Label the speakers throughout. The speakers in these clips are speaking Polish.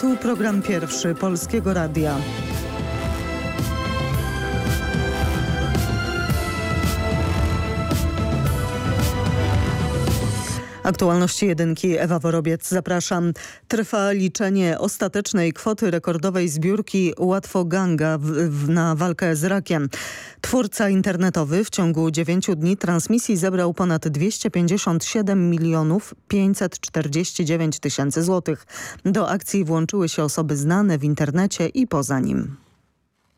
Speaker 1: Tu program pierwszy Polskiego Radia. Aktualności jedynki Ewa Worobiec, zapraszam. Trwa liczenie ostatecznej kwoty rekordowej zbiórki Łatwo Ganga w, w, na walkę z rakiem. Twórca internetowy w ciągu 9 dni transmisji zebrał ponad 257 milionów 549 tysięcy złotych. Do akcji włączyły się osoby znane w internecie i poza nim.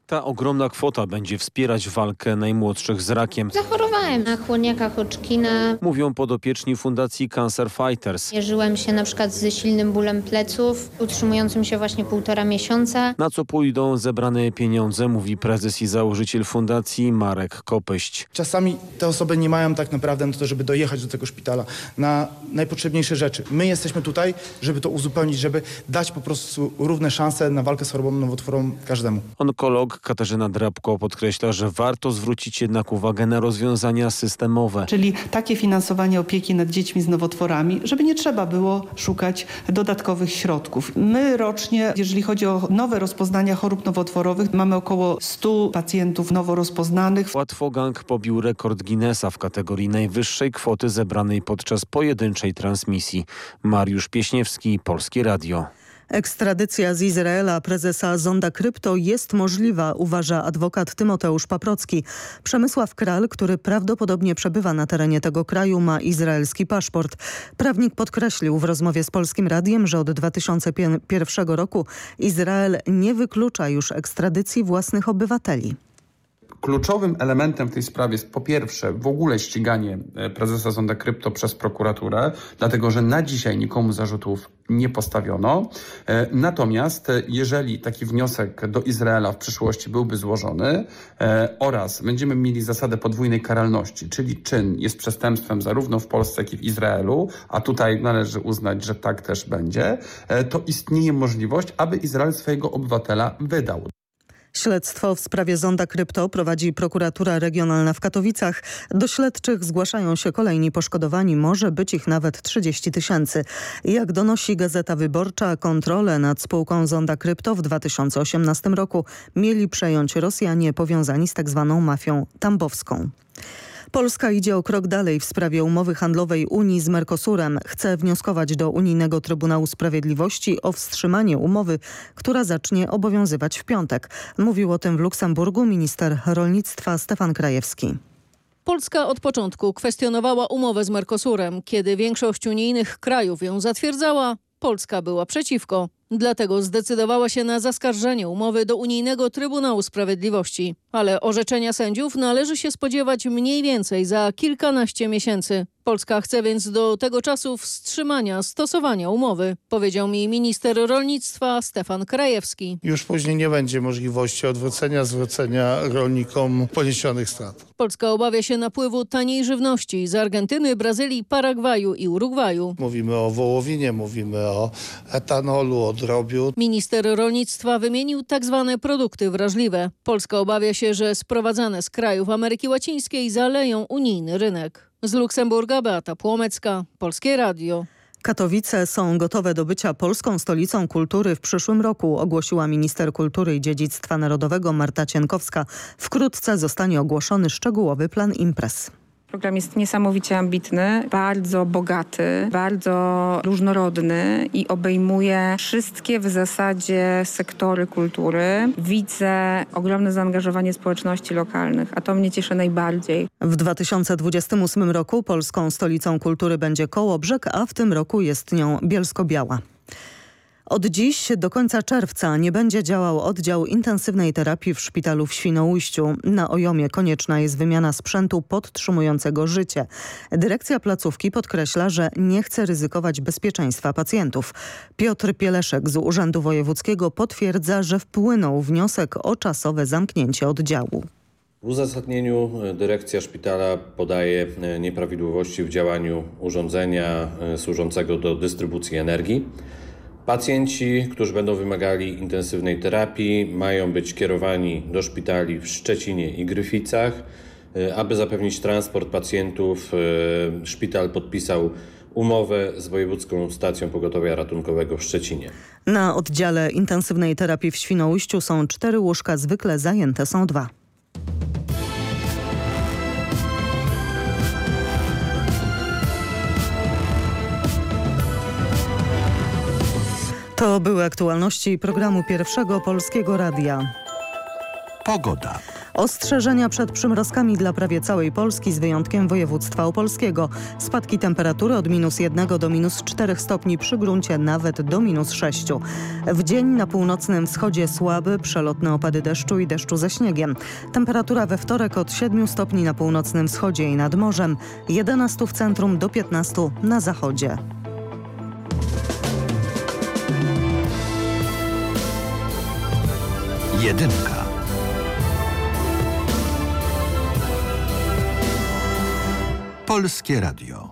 Speaker 2: Ta ogromna kwota będzie wspierać walkę najmłodszych z rakiem.
Speaker 3: Zachorowałem na chłoniaka Hodgkina.
Speaker 2: Mówią podopieczni Fundacji Cancer Fighters.
Speaker 3: Mierzyłem się na przykład ze silnym bólem pleców, utrzymującym się właśnie półtora miesiąca.
Speaker 2: Na co pójdą zebrane pieniądze, mówi prezes i założyciel fundacji Marek Kopyść.
Speaker 4: Czasami te osoby nie mają tak naprawdę na to, żeby dojechać do tego szpitala na najpotrzebniejsze rzeczy. My jesteśmy tutaj, żeby to uzupełnić, żeby dać po prostu równe szanse na walkę z chorobą nowotworową każdemu.
Speaker 2: Onkolog Katarzyna Drabko podkreśla, że warto zwrócić jednak uwagę na rozwiązania systemowe.
Speaker 5: Czyli takie finansowanie opieki nad dziećmi z nowotworami, żeby nie trzeba było szukać dodatkowych środków. My rocznie, jeżeli chodzi o nowe rozpoznania chorób nowotworowych, mamy około 100 pacjentów nowo rozpoznanych.
Speaker 2: Łatwogang pobił rekord Guinnessa w kategorii najwyższej kwoty zebranej podczas pojedynczej transmisji. Mariusz Pieśniewski, Polskie Radio.
Speaker 1: Ekstradycja z Izraela prezesa Zonda Krypto jest możliwa, uważa adwokat Tymoteusz Paprocki. Przemysław Kral, który prawdopodobnie przebywa na terenie tego kraju, ma izraelski paszport. Prawnik podkreślił w rozmowie z Polskim Radiem, że od 2001 roku Izrael nie wyklucza już ekstradycji własnych obywateli.
Speaker 6: Kluczowym elementem w tej sprawie jest po pierwsze w ogóle ściganie e, prezesa Zonda Krypto przez prokuraturę, dlatego że na dzisiaj nikomu zarzutów nie postawiono. E, natomiast e, jeżeli taki wniosek do Izraela w przyszłości byłby złożony oraz będziemy mieli zasadę podwójnej karalności, czyli czyn jest przestępstwem zarówno w Polsce, jak i w Izraelu, a tutaj należy uznać, że tak też będzie, to istnieje możliwość, aby Izrael swojego obywatela wydał.
Speaker 1: Śledztwo w sprawie zonda krypto prowadzi prokuratura regionalna w Katowicach. Do śledczych zgłaszają się kolejni poszkodowani, może być ich nawet 30 tysięcy. Jak donosi Gazeta Wyborcza, kontrolę nad spółką zonda krypto w 2018 roku mieli przejąć Rosjanie powiązani z tzw. Tak mafią tambowską. Polska idzie o krok dalej w sprawie umowy handlowej Unii z Mercosurem. Chce wnioskować do Unijnego Trybunału Sprawiedliwości o wstrzymanie umowy, która zacznie obowiązywać w piątek. Mówił o tym w Luksemburgu minister rolnictwa Stefan Krajewski.
Speaker 7: Polska od początku kwestionowała umowę z Mercosurem. Kiedy większość unijnych krajów ją zatwierdzała, Polska była przeciwko. Dlatego zdecydowała się na zaskarżenie umowy do Unijnego Trybunału Sprawiedliwości. Ale orzeczenia sędziów należy się spodziewać mniej więcej za kilkanaście miesięcy. Polska chce więc do tego czasu wstrzymania stosowania umowy, powiedział mi minister rolnictwa Stefan Krajewski.
Speaker 8: Już później nie będzie możliwości odwrócenia, zwrócenia rolnikom poniesionych strat.
Speaker 7: Polska obawia się napływu taniej żywności z Argentyny, Brazylii, Paragwaju i Urugwaju.
Speaker 8: Mówimy o wołowinie, mówimy o etanolu, o drobiu.
Speaker 7: Minister rolnictwa wymienił tak zwane produkty wrażliwe. Polska obawia się, że sprowadzane z krajów Ameryki Łacińskiej zaleją unijny rynek. Z Luksemburga Beata Płomecka, Polskie Radio.
Speaker 1: Katowice są gotowe do bycia polską stolicą kultury w przyszłym roku, ogłosiła minister kultury i dziedzictwa narodowego Marta Cienkowska. Wkrótce zostanie ogłoszony szczegółowy plan imprez.
Speaker 9: Program jest niesamowicie ambitny, bardzo bogaty, bardzo różnorodny i obejmuje wszystkie w zasadzie sektory kultury. Widzę ogromne zaangażowanie społeczności lokalnych, a to mnie cieszy najbardziej.
Speaker 1: W 2028 roku polską stolicą kultury będzie Kołobrzeg, a w tym roku jest nią Bielsko-Biała. Od dziś do końca czerwca nie będzie działał oddział intensywnej terapii w szpitalu w Świnoujściu. Na Ojomie konieczna jest wymiana sprzętu podtrzymującego życie. Dyrekcja placówki podkreśla, że nie chce ryzykować bezpieczeństwa pacjentów. Piotr Pieleszek z Urzędu Wojewódzkiego potwierdza, że wpłynął wniosek o czasowe zamknięcie oddziału.
Speaker 10: W uzasadnieniu dyrekcja szpitala podaje nieprawidłowości w działaniu urządzenia służącego do dystrybucji energii. Pacjenci, którzy będą wymagali intensywnej terapii, mają być kierowani do szpitali w Szczecinie i Gryficach. Aby zapewnić transport pacjentów, szpital podpisał umowę z Wojewódzką Stacją Pogotowia Ratunkowego w Szczecinie.
Speaker 1: Na oddziale intensywnej terapii w Świnoujściu są cztery łóżka, zwykle zajęte są dwa. To były aktualności programu Pierwszego Polskiego Radia.
Speaker 11: Pogoda.
Speaker 1: Ostrzeżenia przed przymrozkami dla prawie całej Polski z wyjątkiem województwa opolskiego. Spadki temperatury od minus 1 do minus 4 stopni przy gruncie nawet do minus 6. W dzień na północnym wschodzie słaby, przelotne opady deszczu i deszczu ze śniegiem. Temperatura we wtorek od 7 stopni na północnym wschodzie i nad morzem, 11 w centrum do 15 na zachodzie.
Speaker 11: Jedynka. Polskie Radio.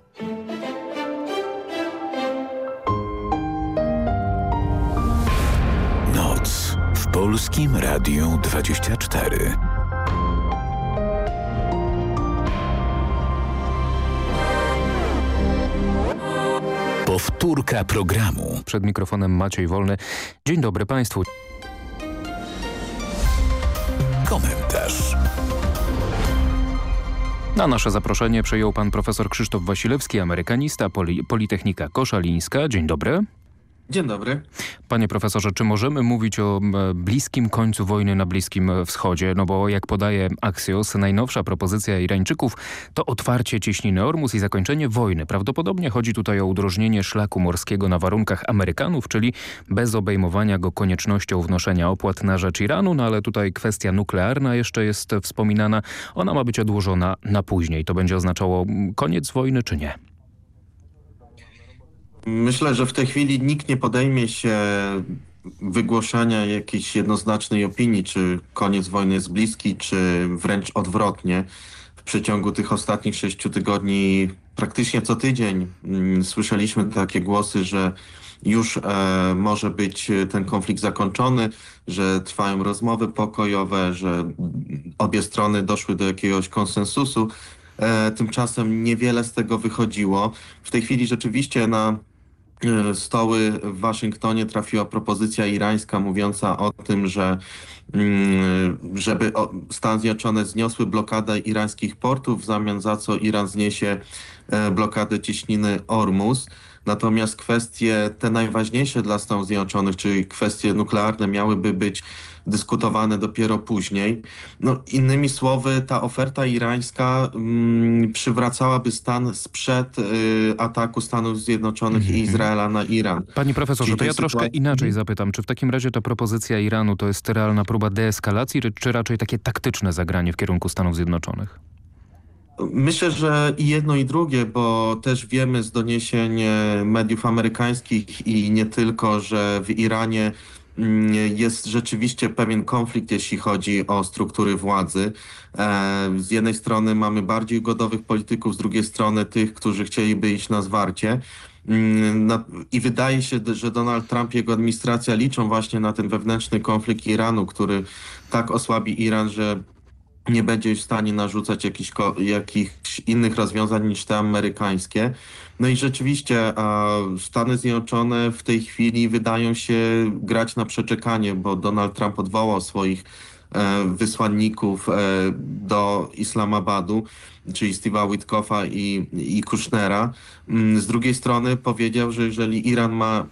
Speaker 11: Noc w Polskim Radiu 24. Powtórka programu.
Speaker 12: Przed mikrofonem Maciej Wolny. Dzień dobry Państwu. Na nasze zaproszenie przyjął pan profesor Krzysztof Wasilewski, amerykanista, Poli Politechnika Koszalińska. Dzień dobry.
Speaker 13: Dzień dobry.
Speaker 12: Panie profesorze, czy możemy mówić o bliskim końcu wojny na Bliskim Wschodzie? No bo jak podaje Axios, najnowsza propozycja Irańczyków to otwarcie cieśniny Ormus i zakończenie wojny. Prawdopodobnie chodzi tutaj o udrożnienie szlaku morskiego na warunkach Amerykanów, czyli bez obejmowania go koniecznością wnoszenia opłat na rzecz Iranu, no ale tutaj kwestia nuklearna jeszcze jest wspominana. Ona ma być odłożona na później. To będzie oznaczało koniec wojny, czy nie?
Speaker 13: Myślę, że w tej chwili nikt nie podejmie się wygłoszenia jakiejś jednoznacznej opinii, czy koniec wojny jest bliski, czy wręcz odwrotnie. W przeciągu tych ostatnich sześciu tygodni praktycznie co tydzień mm, słyszeliśmy takie głosy, że już e, może być ten konflikt zakończony, że trwają rozmowy pokojowe, że obie strony doszły do jakiegoś konsensusu. E, tymczasem niewiele z tego wychodziło. W tej chwili rzeczywiście na stoły w Waszyngtonie trafiła propozycja irańska mówiąca o tym, że mm, żeby Stany Zjednoczone zniosły blokadę irańskich portów, w zamian za co Iran zniesie e, blokadę cieśniny Ormus. Natomiast kwestie te najważniejsze dla Stanów Zjednoczonych, czyli kwestie nuklearne miałyby być dyskutowane dopiero później. No, innymi słowy, ta oferta irańska mm, przywracałaby stan sprzed y, ataku Stanów Zjednoczonych mm -hmm. i mhm. Izraela na Iran.
Speaker 12: Panie profesorze, to ja troszkę inaczej mhm. zapytam. Czy w takim razie ta propozycja Iranu to jest realna próba deeskalacji, czy, czy raczej takie taktyczne zagranie w kierunku Stanów Zjednoczonych?
Speaker 13: Myślę, że i jedno i drugie, bo też wiemy z doniesień mediów amerykańskich i nie tylko, że w Iranie jest rzeczywiście pewien konflikt, jeśli chodzi o struktury władzy. E, z jednej strony mamy bardziej ugodowych polityków, z drugiej strony tych, którzy chcieliby iść na zwarcie. Mm, I wydaje się, że Donald Trump i jego administracja liczą właśnie na ten wewnętrzny konflikt Iranu, który tak osłabi Iran, że nie będzie w stanie narzucać jakichś, jakichś innych rozwiązań niż te amerykańskie. No i rzeczywiście Stany Zjednoczone w tej chwili wydają się grać na przeczekanie, bo Donald Trump odwołał swoich wysłanników e, do Islamabadu czyli Steve'a Witkoffa i, i Kushnera. Mm, z drugiej strony powiedział, że jeżeli Iran ma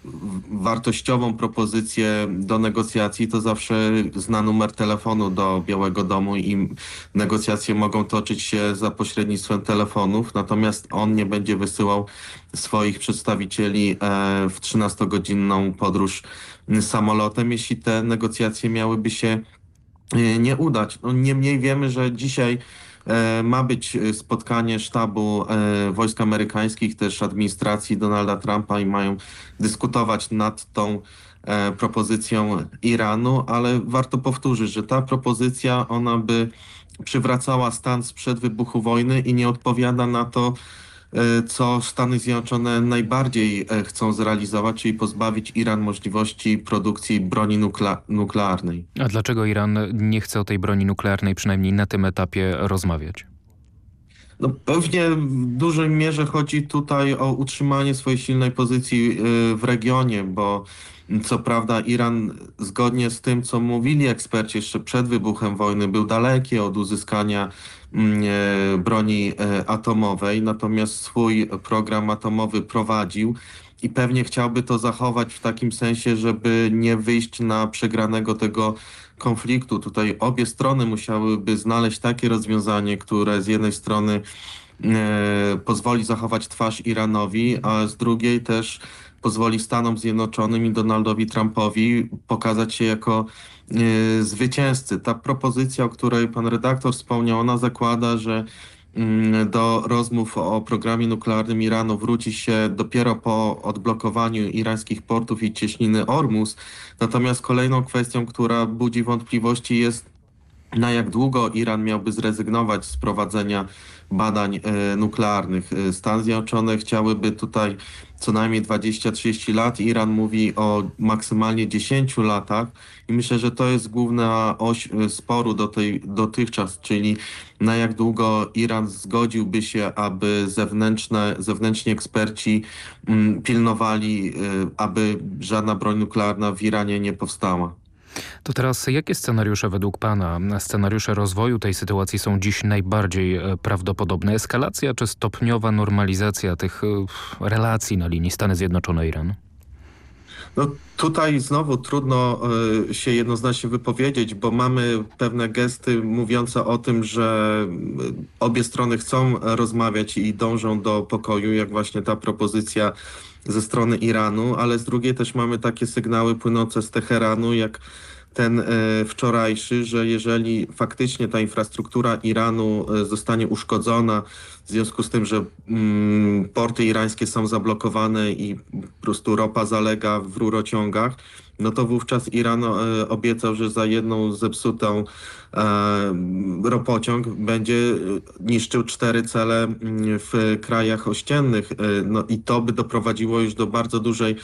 Speaker 13: wartościową propozycję do negocjacji, to zawsze zna numer telefonu do Białego Domu i negocjacje mogą toczyć się za pośrednictwem telefonów, natomiast on nie będzie wysyłał swoich przedstawicieli e, w 13-godzinną podróż samolotem, jeśli te negocjacje miałyby się e, nie udać. No, niemniej wiemy, że dzisiaj E, ma być e, spotkanie sztabu e, wojsk amerykańskich, też administracji Donalda Trumpa i mają dyskutować nad tą propozycją Iranu, ale warto powtórzyć, że ta propozycja ona by przywracała stan sprzed wybuchu wojny i nie odpowiada na to, E, co Stany Zjednoczone najbardziej e, chcą zrealizować, czyli pozbawić Iran możliwości produkcji broni nukle nuklearnej.
Speaker 12: A dlaczego Iran nie chce o tej broni nuklearnej przynajmniej na tym etapie rozmawiać?
Speaker 13: No pewnie w dużej mierze chodzi tutaj o utrzymanie swojej silnej pozycji y, w regionie, bo co prawda Iran zgodnie z tym, co mówili eksperci jeszcze przed wybuchem wojny, był daleki od uzyskania e, broni e, atomowej, natomiast swój program atomowy prowadził i pewnie chciałby to zachować w takim sensie, żeby nie wyjść na przegranego tego konfliktu. Tutaj obie strony musiałyby znaleźć takie rozwiązanie, które z jednej strony e, pozwoli zachować twarz Iranowi, a z drugiej też pozwoli Stanom Zjednoczonym i Donaldowi Trumpowi pokazać się jako e, zwycięzcy. Ta propozycja, o której pan redaktor wspomniał, ona zakłada, że mm, do rozmów o programie nuklearnym Iranu wróci się dopiero po odblokowaniu irańskich portów i cieśniny Ormus. Natomiast kolejną kwestią, która budzi wątpliwości jest na jak długo Iran miałby zrezygnować z prowadzenia badań e, nuklearnych. E, Stany Zjednoczone chciałyby tutaj co najmniej 20-30 lat. Iran mówi o maksymalnie 10 latach i myślę, że to jest główna oś e, sporu do tej, dotychczas, czyli na jak długo Iran zgodziłby się, aby zewnętrzne, zewnętrzni eksperci mm, pilnowali, aby żadna broń nuklearna w Iranie nie powstała.
Speaker 12: To teraz jakie scenariusze według Pana, scenariusze rozwoju tej sytuacji są dziś najbardziej e, prawdopodobne? Eskalacja czy stopniowa normalizacja tych e, relacji na linii Stany Zjednoczone-Iran?
Speaker 13: No tutaj znowu trudno y, się jednoznacznie wypowiedzieć, bo mamy pewne gesty mówiące o tym, że obie strony chcą rozmawiać i dążą do pokoju, jak właśnie ta propozycja ze strony Iranu, ale z drugiej też mamy takie sygnały płynące z Teheranu, jak ten e, wczorajszy, że jeżeli faktycznie ta infrastruktura Iranu e, zostanie uszkodzona w związku z tym, że mm, porty irańskie są zablokowane i po prostu ropa zalega w rurociągach, no to wówczas Iran e, obiecał, że za jedną zepsutą ropociąg będzie niszczył cztery cele mm, w krajach ościennych. No i to by doprowadziło już do bardzo dużej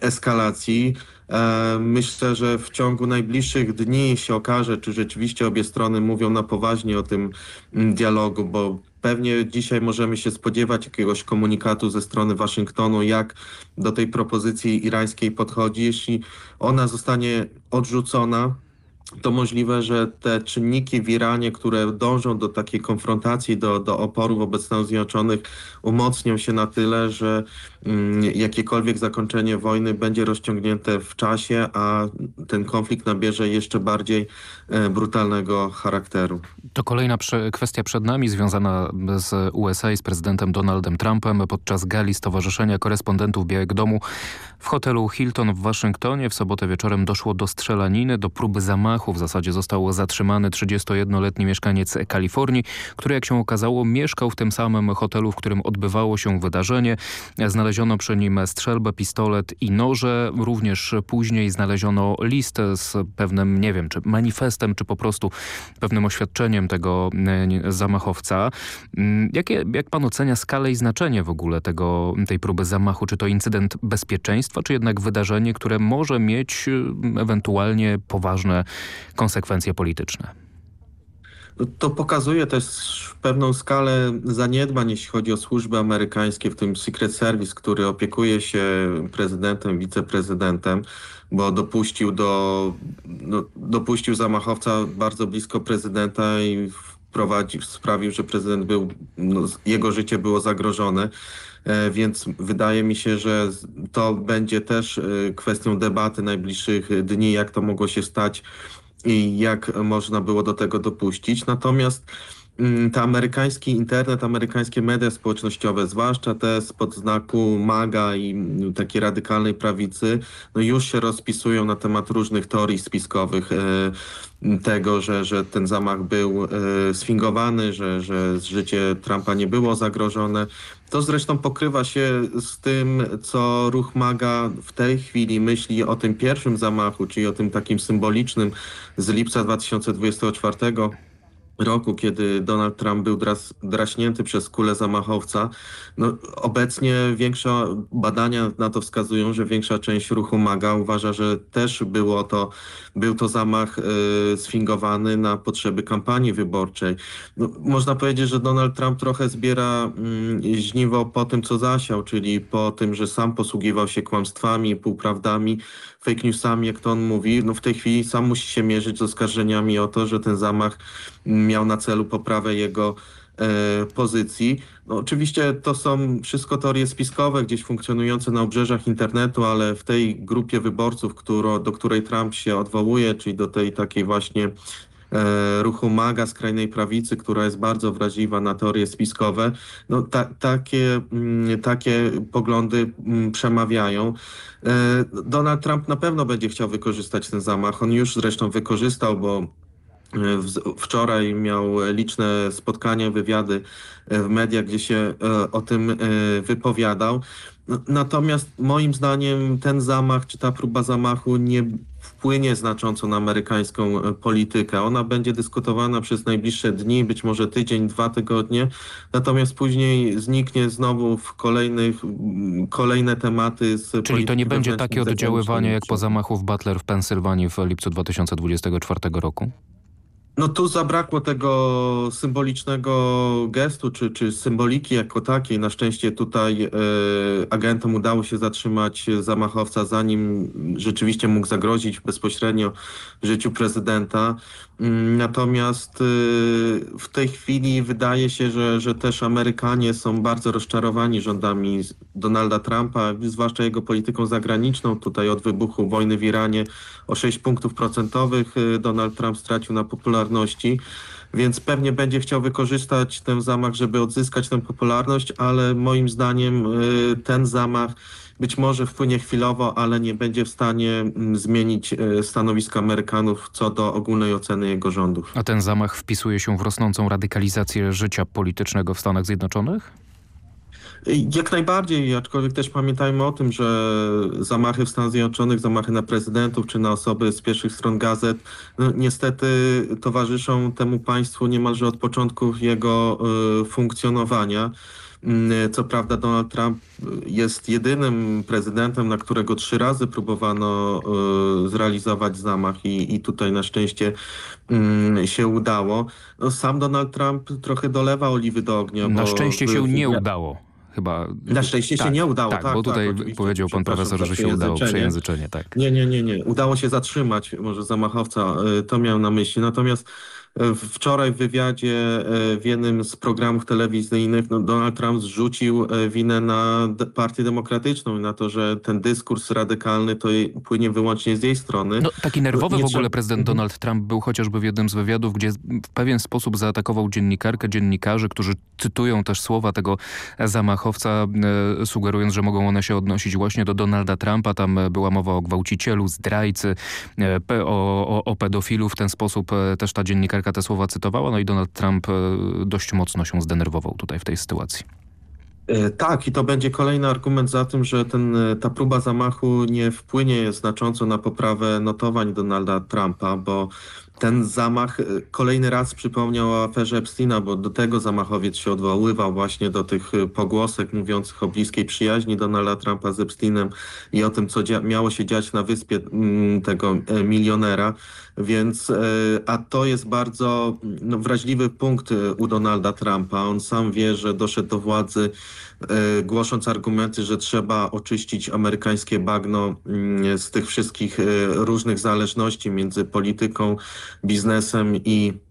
Speaker 13: eskalacji. E, myślę, że w ciągu najbliższych dni się okaże, czy rzeczywiście obie strony mówią na poważnie o tym mm, dialogu, bo pewnie dzisiaj możemy się spodziewać jakiegoś komunikatu ze strony Waszyngtonu, jak do tej propozycji irańskiej podchodzi. Jeśli ona zostanie odrzucona, to możliwe, że te czynniki w Iranie, które dążą do takiej konfrontacji, do, do oporu wobec Stanów Zjednoczonych, umocnią się na tyle, że mm, jakiekolwiek zakończenie wojny będzie rozciągnięte w czasie, a ten konflikt nabierze jeszcze bardziej brutalnego charakteru.
Speaker 12: To kolejna kwestia przed nami związana z USA i z prezydentem Donaldem Trumpem podczas gali Stowarzyszenia Korespondentów Białego Domu w hotelu Hilton w Waszyngtonie. W sobotę wieczorem doszło do strzelaniny, do próby zamachu. W zasadzie został zatrzymany 31-letni mieszkaniec Kalifornii, który jak się okazało mieszkał w tym samym hotelu, w którym odbywało się wydarzenie. Znaleziono przy nim strzelbę, pistolet i noże. Również później znaleziono list z pewnym, nie wiem, czy manifestem, czy po prostu pewnym oświadczeniem tego e, zamachowca. Mm, jakie, jak pan ocenia skalę i znaczenie w ogóle tego, tej próby zamachu? Czy to incydent bezpieczeństwa, czy jednak wydarzenie, które może mieć e, ewentualnie poważne konsekwencje polityczne?
Speaker 13: To pokazuje też pewną skalę zaniedbań, jeśli chodzi o służby amerykańskie, w tym Secret Service, który opiekuje się prezydentem, wiceprezydentem, bo dopuścił do, no, dopuścił zamachowca bardzo blisko prezydenta i wprowadził, sprawił, że prezydent był, no, jego życie było zagrożone. E, więc wydaje mi się, że to będzie też e, kwestią debaty najbliższych dni, jak to mogło się stać i jak można było do tego dopuścić. Natomiast mm, ten amerykański internet, amerykańskie media społecznościowe, zwłaszcza te spod znaku MAGA i mm, takiej radykalnej prawicy, no już się rozpisują na temat różnych teorii spiskowych e, tego, że, że ten zamach był e, sfingowany, że, że życie Trumpa nie było zagrożone. To zresztą pokrywa się z tym, co ruch MAGA w tej chwili myśli o tym pierwszym zamachu, czyli o tym takim symbolicznym z lipca 2024 roku, kiedy Donald Trump był dras, draśnięty przez kulę zamachowca. No, obecnie większa badania na to wskazują, że większa część ruchu MAGA uważa, że też było to, był to zamach y, sfingowany na potrzeby kampanii wyborczej. No, można powiedzieć, że Donald Trump trochę zbiera y, żniwo po tym, co zasiał, czyli po tym, że sam posługiwał się kłamstwami, półprawdami, fake newsami, jak to on mówi. No, w tej chwili sam musi się mierzyć z oskarżeniami o to, że ten zamach miał na celu poprawę jego e, pozycji. No, oczywiście to są wszystko teorie spiskowe, gdzieś funkcjonujące na obrzeżach internetu, ale w tej grupie wyborców, któro, do której Trump się odwołuje, czyli do tej takiej właśnie ruchu MAGA skrajnej prawicy, która jest bardzo wrażliwa na teorie spiskowe, no ta, takie, mm, takie poglądy mm, przemawiają. E, Donald Trump na pewno będzie chciał wykorzystać ten zamach. On już zresztą wykorzystał, bo Wczoraj miał liczne spotkania, wywiady e, w mediach, gdzie się e, o tym e, wypowiadał. Natomiast moim zdaniem ten zamach, czy ta próba zamachu nie wpłynie znacząco na amerykańską politykę. Ona będzie dyskutowana przez najbliższe dni, być może tydzień, dwa tygodnie, natomiast później zniknie znowu w kolejnych, kolejne tematy z
Speaker 12: Czyli to nie będzie takie oddziaływanie jak po zamachu w Butler w Pensylwanii w lipcu 2024 roku?
Speaker 13: No tu zabrakło tego symbolicznego gestu, czy, czy symboliki jako takiej. Na szczęście tutaj e, agentom udało się zatrzymać zamachowca, zanim rzeczywiście mógł zagrozić bezpośrednio życiu prezydenta. Mm, natomiast y, w tej chwili wydaje się, że, że też Amerykanie są bardzo rozczarowani rządami Donalda Trumpa, zwłaszcza jego polityką zagraniczną. Tutaj od wybuchu wojny w Iranie o 6 punktów procentowych y, Donald Trump stracił na popularności więc pewnie będzie chciał wykorzystać ten zamach, żeby odzyskać tę popularność, ale moim zdaniem y, ten zamach być może wpłynie chwilowo, ale nie będzie w stanie mm, zmienić e, stanowiska Amerykanów co do ogólnej oceny jego rządów.
Speaker 12: A ten zamach wpisuje się w rosnącą radykalizację życia politycznego w Stanach Zjednoczonych?
Speaker 13: Jak najbardziej, aczkolwiek też pamiętajmy o tym, że zamachy w Stanach Zjednoczonych, zamachy na prezydentów czy na osoby z pierwszych stron gazet, no, niestety towarzyszą temu państwu niemalże od początku jego y, funkcjonowania. Mm, co prawda Donald Trump jest jedynym prezydentem, na którego trzy razy próbowano y, zrealizować zamach i, i tutaj na szczęście mm, się udało. No, sam Donald Trump trochę dolewa oliwy do ognia.
Speaker 12: Na szczęście się nie udało. Chyba...
Speaker 13: Na szczęście tak, się nie udało.
Speaker 12: Tak, tak bo tutaj tak, powiedział pan profesor, że się udało przejęzyczenie. Tak.
Speaker 13: Nie, nie, nie, nie. Udało się zatrzymać może zamachowca, y, to miał na myśli. Natomiast Wczoraj w wywiadzie e, w jednym z programów telewizyjnych no Donald Trump zrzucił e, winę na Partię Demokratyczną i na to, że ten dyskurs radykalny to płynie wyłącznie z jej strony.
Speaker 12: No, taki nerwowy Nie w ogóle prezydent mhm. Donald Trump był chociażby w jednym z wywiadów, gdzie w pewien sposób zaatakował dziennikarkę, dziennikarzy, którzy cytują też słowa tego zamachowca, e, sugerując, że mogą one się odnosić właśnie do Donalda Trumpa. Tam była mowa o gwałcicielu, zdrajcy, o, o, o pedofilu. W ten sposób też ta dziennikarka te słowa cytowała, no i Donald Trump e, dość mocno się zdenerwował tutaj w tej sytuacji.
Speaker 13: E, tak, i to będzie kolejny argument za tym, że ten, e, ta próba zamachu nie wpłynie znacząco na poprawę notowań Donalda Trumpa, bo ten zamach kolejny raz przypomniał o aferze Epsteina, bo do tego zamachowiec się odwoływał właśnie do tych pogłosek mówiących o bliskiej przyjaźni Donalda Trumpa z Epsteinem i o tym, co miało się dziać na wyspie mm, tego milionera. Więc, e, a to jest bardzo no, wrażliwy punkt e, u Donalda Trumpa. On sam wie, że doszedł do władzy e, głosząc argumenty, że trzeba oczyścić amerykańskie bagno mm, z tych wszystkich różnych zależności między polityką, biznesem i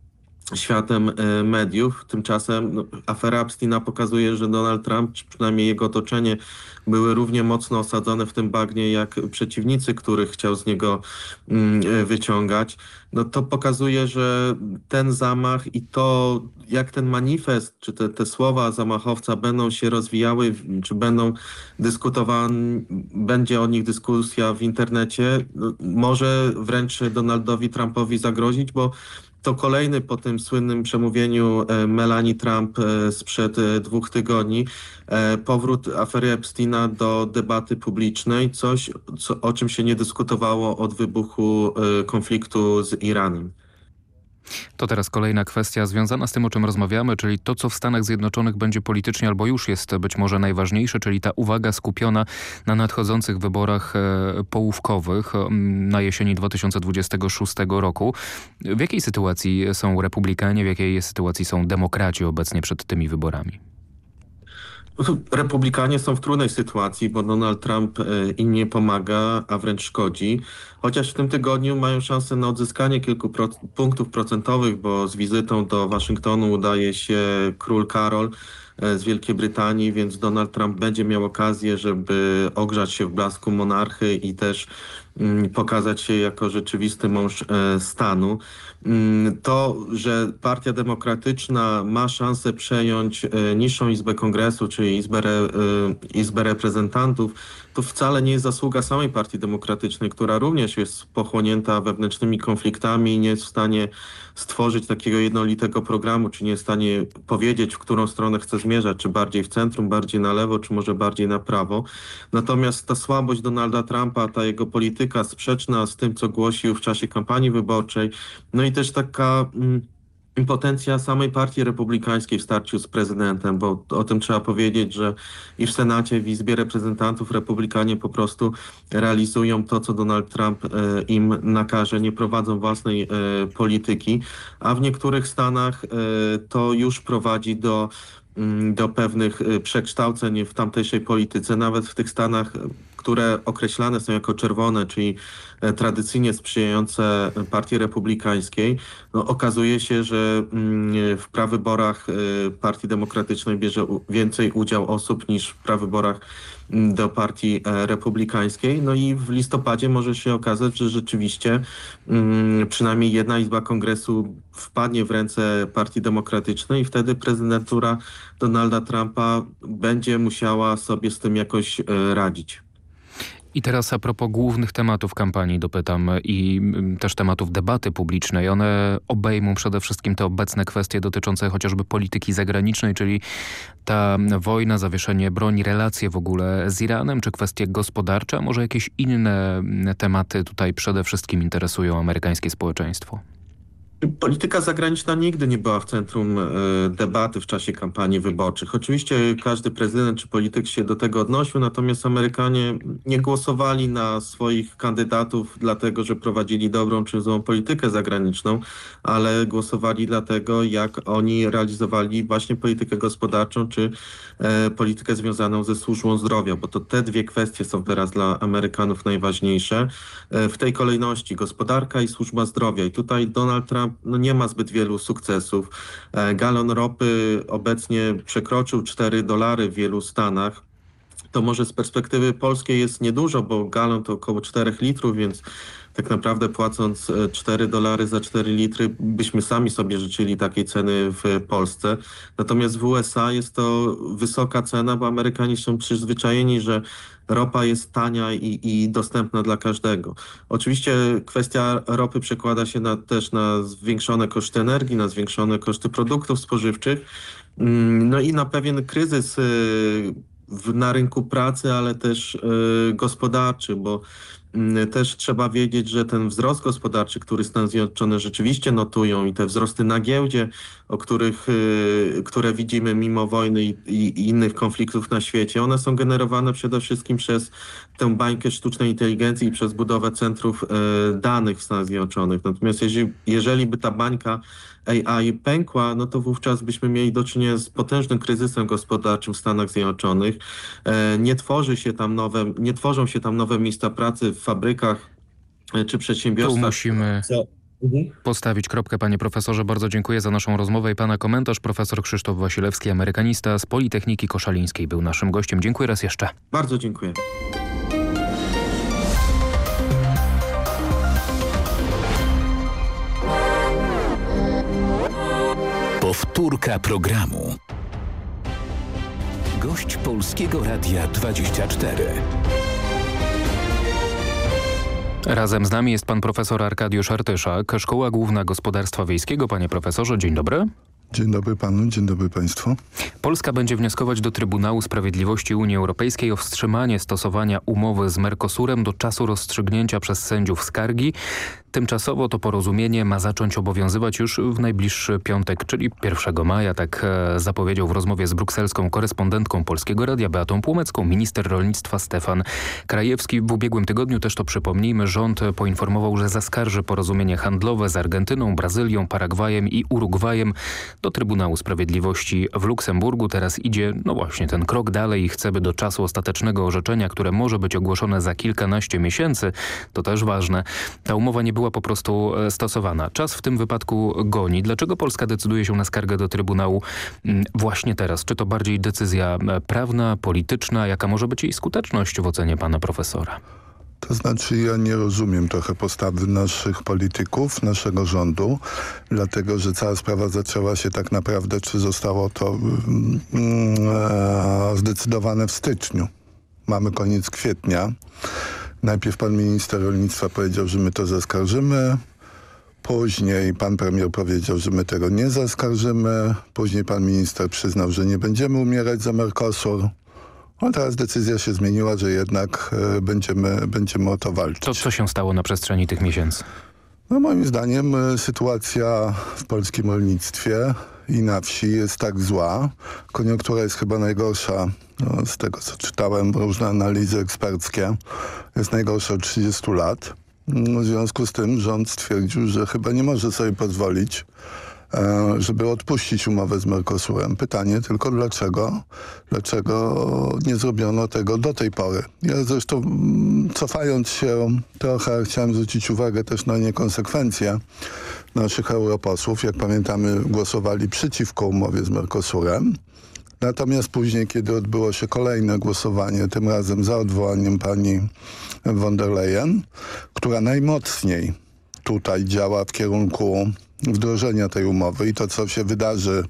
Speaker 13: światem mediów. Tymczasem no, afera Epsteina pokazuje, że Donald Trump, czy przynajmniej jego otoczenie, były równie mocno osadzone w tym bagnie jak przeciwnicy, których chciał z niego mm, wyciągać. No to pokazuje, że ten zamach i to, jak ten manifest, czy te, te słowa zamachowca będą się rozwijały, czy będą dyskutowane, będzie o nich dyskusja w internecie, no, może wręcz Donaldowi Trumpowi zagrozić, bo to kolejny po tym słynnym przemówieniu e, Melanie Trump e, sprzed e, dwóch tygodni powrót afery Epsteina do debaty publicznej, coś co, o czym się nie dyskutowało od wybuchu konfliktu z Iranem.
Speaker 12: To teraz kolejna kwestia związana z tym, o czym rozmawiamy, czyli to, co w Stanach Zjednoczonych będzie politycznie albo już jest być może najważniejsze, czyli ta uwaga skupiona na nadchodzących wyborach e, połówkowych na jesieni 2026 roku. W jakiej sytuacji są republikanie, w jakiej sytuacji są demokraci obecnie przed tymi wyborami?
Speaker 13: Republikanie są w trudnej sytuacji, bo Donald Trump e, im nie pomaga, a wręcz szkodzi. Chociaż w tym tygodniu mają szansę na odzyskanie kilku pro punktów procentowych, bo z wizytą do Waszyngtonu udaje się król Karol e, z Wielkiej Brytanii, więc Donald Trump będzie miał okazję, żeby ogrzać się w blasku monarchy i też mm, pokazać się jako rzeczywisty mąż e, stanu. Mm, to, że Partia Demokratyczna ma szansę przejąć e, niższą Izbę Kongresu, czyli Izbę, Re, Izbę Reprezentantów, to wcale nie jest zasługa samej Partii Demokratycznej, która również jest pochłonięta wewnętrznymi konfliktami i nie jest w stanie stworzyć takiego jednolitego programu, czy nie jest w stanie powiedzieć, w którą stronę chce zmierzać, czy bardziej w centrum, bardziej na lewo, czy może bardziej na prawo. Natomiast ta słabość Donalda Trumpa, ta jego polityka sprzeczna z tym, co głosił w czasie kampanii wyborczej, no i też taka... Mm, impotencja samej partii republikańskiej w starciu z prezydentem, bo o tym trzeba powiedzieć, że i w Senacie, w Izbie Reprezentantów republikanie po prostu realizują to, co Donald Trump e, im nakaże, nie prowadzą własnej e, polityki, a w niektórych stanach e, to już prowadzi do do pewnych przekształceń w tamtejszej polityce, nawet w tych stanach, które określane są jako czerwone, czyli E, tradycyjnie sprzyjające partii republikańskiej, no, okazuje się, że mm, w prawyborach e, Partii Demokratycznej bierze więcej udział osób niż w prawyborach mm, do partii e, republikańskiej. No i w listopadzie może się okazać, że rzeczywiście mm, przynajmniej jedna izba kongresu wpadnie w ręce partii demokratycznej i wtedy prezydentura Donalda Trumpa będzie musiała sobie z tym jakoś radzić.
Speaker 12: I teraz a propos głównych tematów kampanii dopytam i mm, też tematów debaty publicznej. One obejmą przede wszystkim te obecne kwestie dotyczące chociażby polityki zagranicznej, czyli ta wojna, zawieszenie broni, relacje w ogóle z Iranem, czy kwestie gospodarcze, a może jakieś inne tematy tutaj przede wszystkim interesują amerykańskie społeczeństwo?
Speaker 13: Polityka zagraniczna nigdy nie była w centrum e, debaty w czasie kampanii wyborczych. Oczywiście każdy prezydent czy polityk się do tego odnosił, natomiast Amerykanie nie głosowali na swoich kandydatów dlatego, że prowadzili dobrą czy złą politykę zagraniczną, ale głosowali dlatego, jak oni realizowali właśnie politykę gospodarczą czy e, politykę związaną ze służbą zdrowia, bo to te dwie kwestie są teraz dla Amerykanów najważniejsze. E, w tej kolejności gospodarka i służba zdrowia. I tutaj Donald Trump no nie ma zbyt wielu sukcesów. E, galon ropy obecnie przekroczył 4 dolary w wielu stanach. To może z perspektywy polskiej jest niedużo, bo galon to około 4 litrów, więc tak naprawdę płacąc 4 e, dolary za 4 litry byśmy sami sobie życzyli takiej ceny w Polsce. Natomiast w USA jest to wysoka cena, bo Amerykanie są przyzwyczajeni, że ropa jest tania i, i dostępna dla każdego. Oczywiście kwestia ropy przekłada się na, też na zwiększone koszty energii, na zwiększone koszty produktów spożywczych, mm, no i na pewien kryzys y, na rynku pracy, ale też y, gospodarczy, bo też trzeba wiedzieć, że ten wzrost gospodarczy, który Stany Zjednoczone rzeczywiście notują i te wzrosty na giełdzie, o których, y, które widzimy mimo wojny i, i innych konfliktów na świecie, one są generowane przede wszystkim przez tę bańkę sztucznej inteligencji i przez budowę centrów y, danych w Stanach Zjednoczonych. Natomiast jeżeli, jeżeli by ta bańka AI pękła, no to wówczas byśmy mieli do czynienia z potężnym kryzysem gospodarczym w Stanach Zjednoczonych. E, nie tworzy się tam nowe, nie tworzą się tam nowe miejsca pracy w fabrykach e, czy przedsiębiorstwach.
Speaker 12: Tu musimy... Mhm. Postawić kropkę, panie profesorze. Bardzo dziękuję za naszą rozmowę i pana komentarz. Profesor Krzysztof Wasilewski, amerykanista z Politechniki Koszalińskiej był naszym gościem. Dziękuję raz jeszcze.
Speaker 13: Bardzo dziękuję.
Speaker 11: Powtórka programu. Gość Polskiego Radia 24.
Speaker 12: Razem z nami jest pan profesor Arkadiusz Artyszak, Szkoła Główna Gospodarstwa Wiejskiego. Panie profesorze, dzień dobry.
Speaker 14: Dzień dobry panu, dzień dobry państwu.
Speaker 12: Polska będzie wnioskować do Trybunału Sprawiedliwości Unii Europejskiej o wstrzymanie stosowania umowy z Mercosurem do czasu rozstrzygnięcia przez sędziów skargi. Tymczasowo to porozumienie ma zacząć obowiązywać już w najbliższy piątek, czyli 1 maja. Tak e, zapowiedział w rozmowie z brukselską korespondentką Polskiego Radia Beatą Płomecką minister rolnictwa Stefan Krajewski. W ubiegłym tygodniu też to przypomnijmy, rząd poinformował, że zaskarży porozumienie handlowe z Argentyną, Brazylią, Paragwajem i Urugwajem do Trybunału Sprawiedliwości w Luksemburgu. Teraz idzie, no właśnie, ten krok dalej i chce, by do czasu ostatecznego orzeczenia, które może być ogłoszone za kilkanaście miesięcy, to też ważne, ta umowa nie była po prostu e, stosowana. Czas w tym wypadku goni. Dlaczego Polska decyduje się na skargę do Trybunału mm, właśnie teraz? Czy to bardziej decyzja e, prawna, polityczna? Jaka może być jej skuteczność w ocenie pana profesora?
Speaker 14: To znaczy ja nie rozumiem trochę postawy naszych polityków, naszego rządu, dlatego że cała sprawa zaczęła się tak naprawdę, czy zostało to mm, e, zdecydowane w styczniu. Mamy koniec kwietnia. Najpierw pan minister rolnictwa powiedział, że my to zaskarżymy. Później pan premier powiedział, że my tego nie zaskarżymy. Później pan minister przyznał, że nie będziemy umierać za Mercosur. A teraz decyzja się zmieniła, że jednak e, będziemy, będziemy o to walczyć.
Speaker 12: To co się stało na przestrzeni tych miesięcy?
Speaker 14: No moim zdaniem e, sytuacja w polskim rolnictwie i na wsi jest tak zła. Koniunktura jest chyba najgorsza, no, z tego co czytałem, różne analizy eksperckie, jest najgorsza od 30 lat. No, w związku z tym rząd stwierdził, że chyba nie może sobie pozwolić żeby odpuścić umowę z Mercosurem. Pytanie tylko dlaczego? Dlaczego nie zrobiono tego do tej pory? Ja zresztą mm, cofając się trochę chciałem zwrócić uwagę też na niekonsekwencje naszych europosłów. Jak pamiętamy głosowali przeciwko umowie z Mercosurem. Natomiast później, kiedy odbyło się kolejne głosowanie, tym razem za odwołaniem pani von der Leyen, która najmocniej tutaj działa w kierunku wdrożenia tej umowy i to, co się wydarzy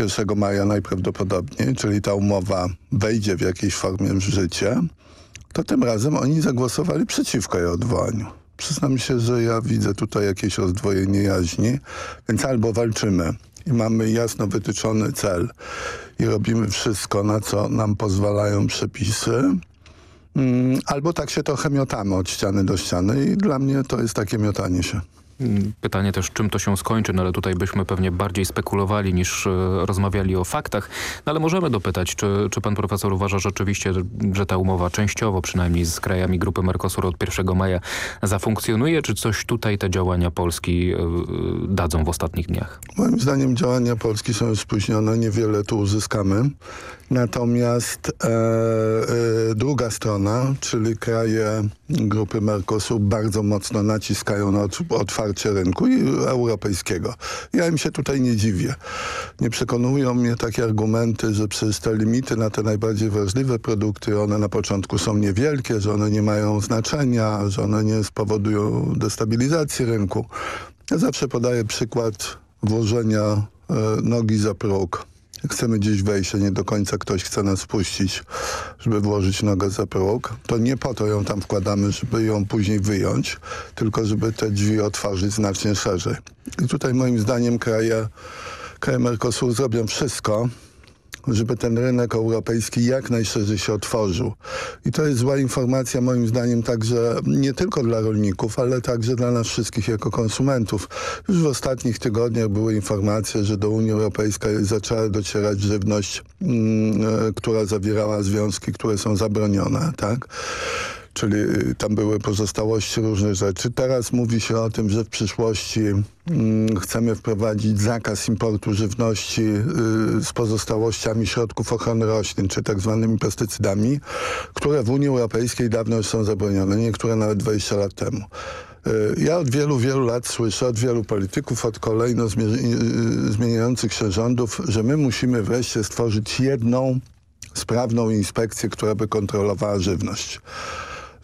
Speaker 14: 1 maja najprawdopodobniej, czyli ta umowa wejdzie w jakiejś formie w życie, to tym razem oni zagłosowali przeciwko jej odwołaniu. Przyznam się, że ja widzę tutaj jakieś rozdwojenie jaźni, więc albo walczymy i mamy jasno wytyczony cel i robimy wszystko, na co nam pozwalają przepisy, mm, albo tak się trochę miotamy od ściany do ściany i dla mnie to jest takie miotanie się.
Speaker 12: Pytanie też, czym to się skończy, no ale tutaj byśmy pewnie bardziej spekulowali niż e, rozmawiali o faktach. No ale możemy dopytać, czy, czy pan profesor uważa rzeczywiście, że ta umowa częściowo przynajmniej z krajami grupy Mercosur od 1 maja zafunkcjonuje, czy coś tutaj te działania Polski e, dadzą w ostatnich dniach?
Speaker 14: Moim zdaniem działania Polski są spóźnione, niewiele tu uzyskamy. Natomiast e, e, druga strona, czyli kraje grupy Mercosur bardzo mocno naciskają na otwarcie rynku i europejskiego. Ja im się tutaj nie dziwię. Nie przekonują mnie takie argumenty, że przecież te limity na te najbardziej wrażliwe produkty, one na początku są niewielkie, że one nie mają znaczenia, że one nie spowodują destabilizacji rynku. Ja zawsze podaję przykład włożenia e, nogi za próg chcemy gdzieś wejść, a nie do końca ktoś chce nas puścić, żeby włożyć nogę za próg, to nie po to ją tam wkładamy, żeby ją później wyjąć, tylko żeby te drzwi otworzyć znacznie szerzej. I tutaj moim zdaniem kraje, kraje Mercosur zrobią wszystko, żeby ten rynek europejski jak najszerzej się otworzył. I to jest zła informacja moim zdaniem także nie tylko dla rolników, ale także dla nas wszystkich jako konsumentów. Już w ostatnich tygodniach były informacje, że do Unii Europejskiej zaczęła docierać żywność, mm, e, która zawierała związki, które są zabronione, tak? Czyli y, tam były pozostałości różnych rzeczy. Teraz mówi się o tym, że w przyszłości mm, chcemy wprowadzić zakaz importu żywności y, z pozostałościami środków ochrony roślin, czy tak zwanymi pestycydami, które w Unii Europejskiej dawno już są zabronione, niektóre nawet 20 lat temu. Y, ja od wielu, wielu lat słyszę od wielu polityków, od kolejno zmieniających się rządów, że my musimy wreszcie stworzyć jedną sprawną inspekcję, która by kontrolowała żywność.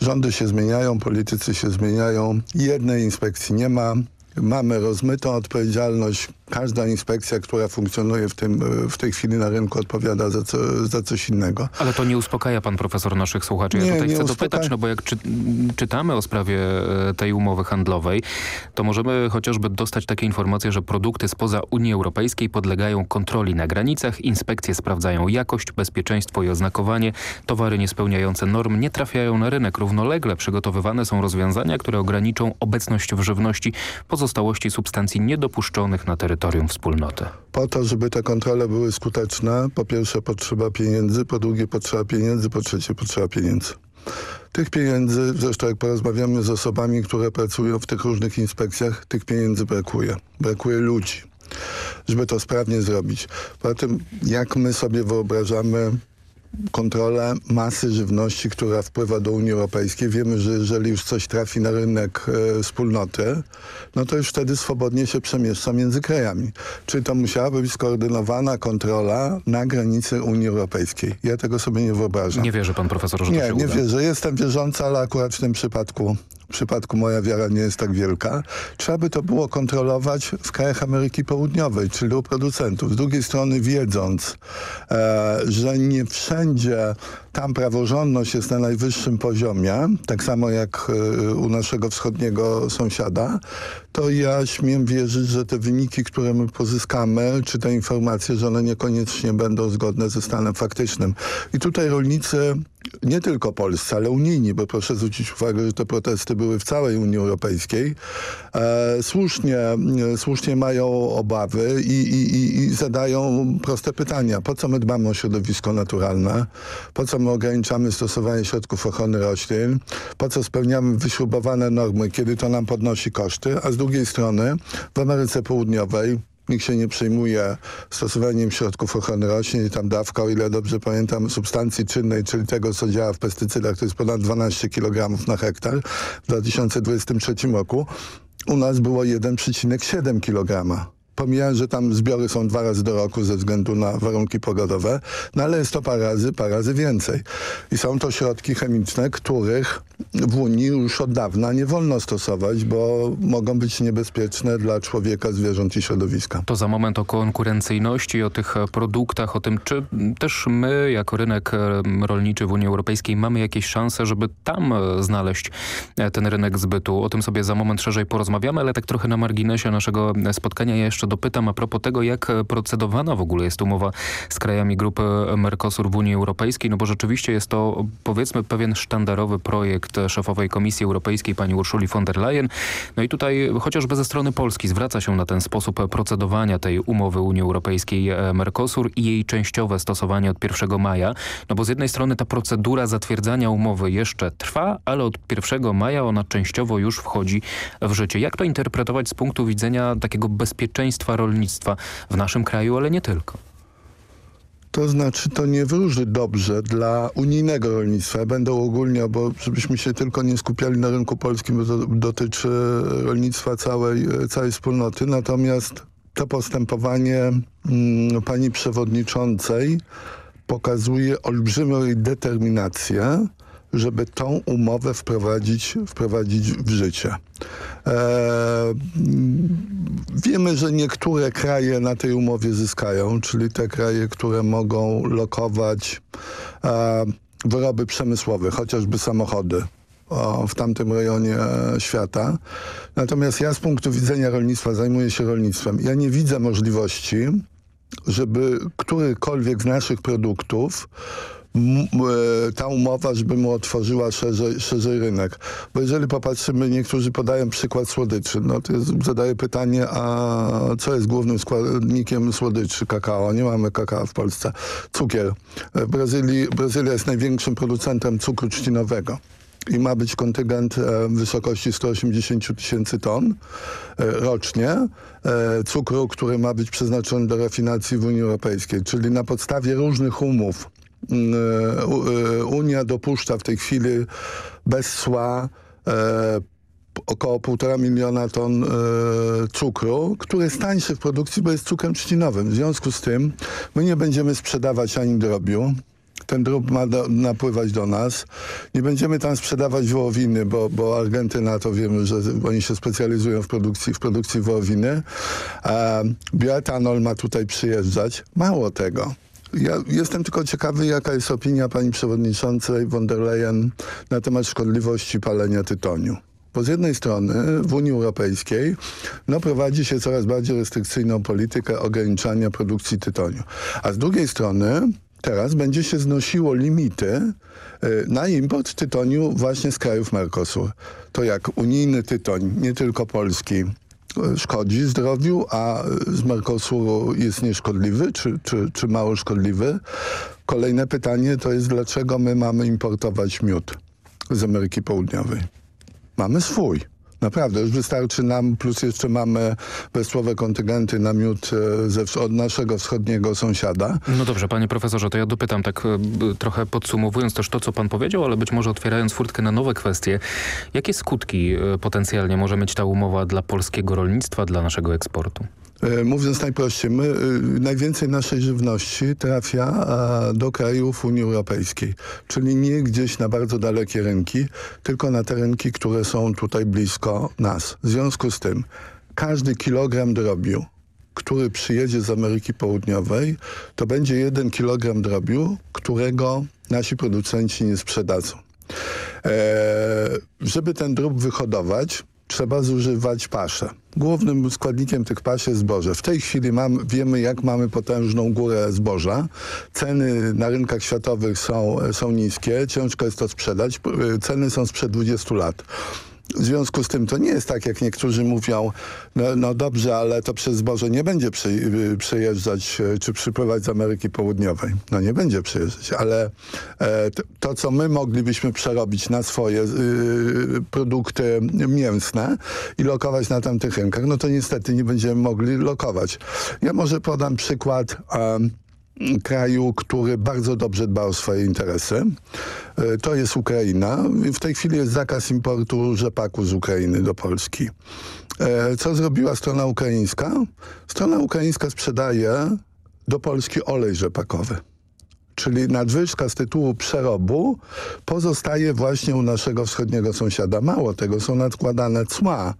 Speaker 14: Rządy się zmieniają, politycy się zmieniają. Jednej inspekcji nie ma. Mamy rozmytą odpowiedzialność. Każda inspekcja, która funkcjonuje w, tym, w tej chwili na rynku odpowiada za, co, za coś innego.
Speaker 12: Ale to nie uspokaja pan profesor naszych słuchaczy. Ja
Speaker 14: Nie,
Speaker 12: tutaj
Speaker 14: nie
Speaker 12: chcę
Speaker 14: uspokaja.
Speaker 12: dopytać, no bo jak czy, czytamy o sprawie e, tej umowy handlowej, to możemy chociażby dostać takie informacje, że produkty spoza Unii Europejskiej podlegają kontroli na granicach, inspekcje sprawdzają jakość, bezpieczeństwo i oznakowanie, towary niespełniające norm nie trafiają na rynek. Równolegle przygotowywane są rozwiązania, które ograniczą obecność w żywności pozostałości substancji niedopuszczonych na terytorium wspólnoty.
Speaker 14: Po to, żeby te kontrole były skuteczne, po pierwsze potrzeba pieniędzy, po drugie potrzeba pieniędzy, po trzecie potrzeba pieniędzy. Tych pieniędzy, zresztą jak porozmawiamy z osobami, które pracują w tych różnych inspekcjach, tych pieniędzy brakuje. Brakuje ludzi, żeby to sprawnie zrobić. Poza tym, jak my sobie wyobrażamy kontrolę masy żywności, która wpływa do Unii Europejskiej. Wiemy, że jeżeli już coś trafi na rynek e, wspólnoty, no to już wtedy swobodnie się przemieszcza między krajami. Czyli to musiałaby być skoordynowana kontrola na granicy Unii Europejskiej. Ja tego sobie nie wyobrażam.
Speaker 12: Nie wierzy pan profesor, że to
Speaker 14: Nie,
Speaker 12: się
Speaker 14: nie
Speaker 12: uda?
Speaker 14: wierzę. Jestem wierzący, ale akurat w tym przypadku, przypadku moja wiara nie jest tak wielka. Trzeba by to było kontrolować w krajach Ameryki Południowej, czyli u producentów. Z drugiej strony wiedząc, e, że nie wszędzie tam praworządność jest na najwyższym poziomie, tak samo jak e, u naszego wschodniego sąsiada, to ja śmiem wierzyć, że te wyniki, które my pozyskamy, czy te informacje, że one niekoniecznie będą zgodne ze stanem faktycznym. I tutaj rolnicy, nie tylko polscy, ale unijni, bo proszę zwrócić uwagę, że te protesty były w całej Unii Europejskiej, e, słusznie, e, słusznie mają obawy i, i, i, zadają proste pytania. Po co my dbamy o środowisko naturalne? Po co my ograniczamy stosowanie środków ochrony roślin? Po co spełniamy wyśrubowane normy, kiedy to nam podnosi koszty? A z drugiej strony w Ameryce Południowej Nikt się nie przejmuje stosowaniem środków ochrony roślin i tam dawka, o ile dobrze pamiętam, substancji czynnej, czyli tego, co działa w pestycydach, to jest ponad 12 kg na hektar w 2023 roku. U nas było 1,7 kg. Pomijając, że tam zbiory są dwa razy do roku ze względu na warunki pogodowe, no ale jest to parę razy, parę razy więcej. I są to środki chemiczne, których w Unii już od dawna nie wolno stosować, bo mogą być niebezpieczne dla człowieka, zwierząt i środowiska.
Speaker 12: To za moment o konkurencyjności, o tych produktach, o tym, czy też my jako rynek rolniczy w Unii Europejskiej mamy jakieś szanse, żeby tam znaleźć ten rynek zbytu. O tym sobie za moment szerzej porozmawiamy, ale tak trochę na marginesie naszego spotkania ja jeszcze dopytam a propos tego, jak e, procedowana w ogóle jest umowa z krajami grupy Mercosur w Unii Europejskiej, no bo rzeczywiście jest to powiedzmy pewien sztandarowy projekt e, szefowej Komisji Europejskiej pani Urszuli von der Leyen. No i tutaj chociażby ze strony Polski zwraca się na ten sposób procedowania tej umowy Unii Europejskiej e, Mercosur i jej częściowe stosowanie od 1 maja. No bo z jednej strony ta procedura zatwierdzania umowy jeszcze trwa, ale od 1 maja ona częściowo już wchodzi w życie. Jak to interpretować z punktu widzenia takiego bezpieczeństwa rolnictwa w naszym kraju, ale nie tylko?
Speaker 14: To znaczy, to nie wróży dobrze dla unijnego rolnictwa. Ja Będę ogólnie, bo żebyśmy się tylko nie skupiali na rynku polskim, bo to dotyczy rolnictwa całej, całej wspólnoty. Natomiast to postępowanie mm, pani przewodniczącej pokazuje olbrzymią determinację, żeby tą umowę wprowadzić, wprowadzić w życie. E, wiemy, że niektóre kraje na tej umowie zyskają, czyli te kraje, które mogą lokować e, wyroby przemysłowe, chociażby samochody o, w tamtym rejonie e, świata. Natomiast ja z punktu widzenia rolnictwa zajmuję się rolnictwem. Ja nie widzę możliwości, żeby którykolwiek z naszych produktów ta umowa, żeby mu otworzyła szerzej, szerzej rynek. Bo jeżeli popatrzymy, niektórzy podają przykład słodyczy, no to jest, zadaję pytanie, a co jest głównym składnikiem słodyczy? Kakao. Nie mamy kakao w Polsce. Cukier. W Brazylii, Brazylia jest największym producentem cukru trzcinowego i ma być kontyngent e, w wysokości 180 tysięcy ton e, rocznie e, cukru, który ma być przeznaczony do rafinacji w Unii Europejskiej. Czyli na podstawie różnych umów e, e, Unia dopuszcza w tej chwili bez cła e, około półtora miliona ton cukru, który jest tańszy w produkcji, bo jest cukrem trzcinowym. W związku z tym my nie będziemy sprzedawać ani drobiu, ten drób ma do, napływać do nas. Nie będziemy tam sprzedawać wołowiny, bo, bo Argentyna to wiemy, że oni się specjalizują w produkcji, w produkcji wołowiny. E, bioetanol ma tutaj przyjeżdżać. Mało tego. Ja jestem tylko ciekawy, jaka jest opinia pani przewodniczącej von der Leyen na temat szkodliwości palenia tytoniu. Bo z jednej strony w Unii Europejskiej no, prowadzi się coraz bardziej restrykcyjną politykę ograniczania produkcji tytoniu. A z drugiej strony teraz będzie się znosiło limity y, na import tytoniu właśnie z krajów Mercosur. To jak unijny tytoń, nie tylko polski, szkodzi zdrowiu, a z Mercosuru jest nieszkodliwy, czy, czy, czy mało szkodliwy. Kolejne pytanie to jest, dlaczego my mamy importować miód z Ameryki Południowej? Mamy swój. Naprawdę, już wystarczy nam, plus jeszcze mamy wesłowe kontyngenty na miód e, ze, od naszego wschodniego sąsiada.
Speaker 12: No dobrze, panie profesorze, to ja dopytam tak e, trochę podsumowując też to, co pan powiedział, ale być może otwierając furtkę na nowe kwestie. Jakie skutki e, potencjalnie może mieć ta umowa dla polskiego rolnictwa, dla naszego eksportu?
Speaker 14: Mówiąc najprościej, my, najwięcej naszej żywności trafia do krajów Unii Europejskiej, czyli nie gdzieś na bardzo dalekie rynki, tylko na te rynki, które są tutaj blisko nas. W związku z tym każdy kilogram drobiu, który przyjedzie z Ameryki Południowej, to będzie jeden kilogram drobiu, którego nasi producenci nie sprzedadzą. Eee, żeby ten drób wyhodować, trzeba zużywać paszę. Głównym składnikiem tych pasz jest zboże. W tej chwili mam, wiemy, jak mamy potężną górę zboża. Ceny na rynkach światowych są, są niskie, ciężko jest to sprzedać. Ceny są sprzed 20 lat. W związku z tym to nie jest tak, jak niektórzy mówią, no, no dobrze, ale to przez zboże nie będzie przy, przejeżdżać czy przypływać z Ameryki Południowej. No nie będzie przejeżdżać, ale e, to, to, co my moglibyśmy przerobić na swoje y, produkty mięsne i lokować na tamtych rynkach, no to niestety nie będziemy mogli lokować. Ja może podam przykład kraju, który bardzo dobrze dba o swoje interesy. To jest Ukraina. W tej chwili jest zakaz importu rzepaku z Ukrainy do Polski. Co zrobiła strona ukraińska? Strona ukraińska sprzedaje do Polski olej rzepakowy. Czyli nadwyżka z tytułu przerobu pozostaje właśnie u naszego wschodniego sąsiada. Mało tego, są nadkładane cła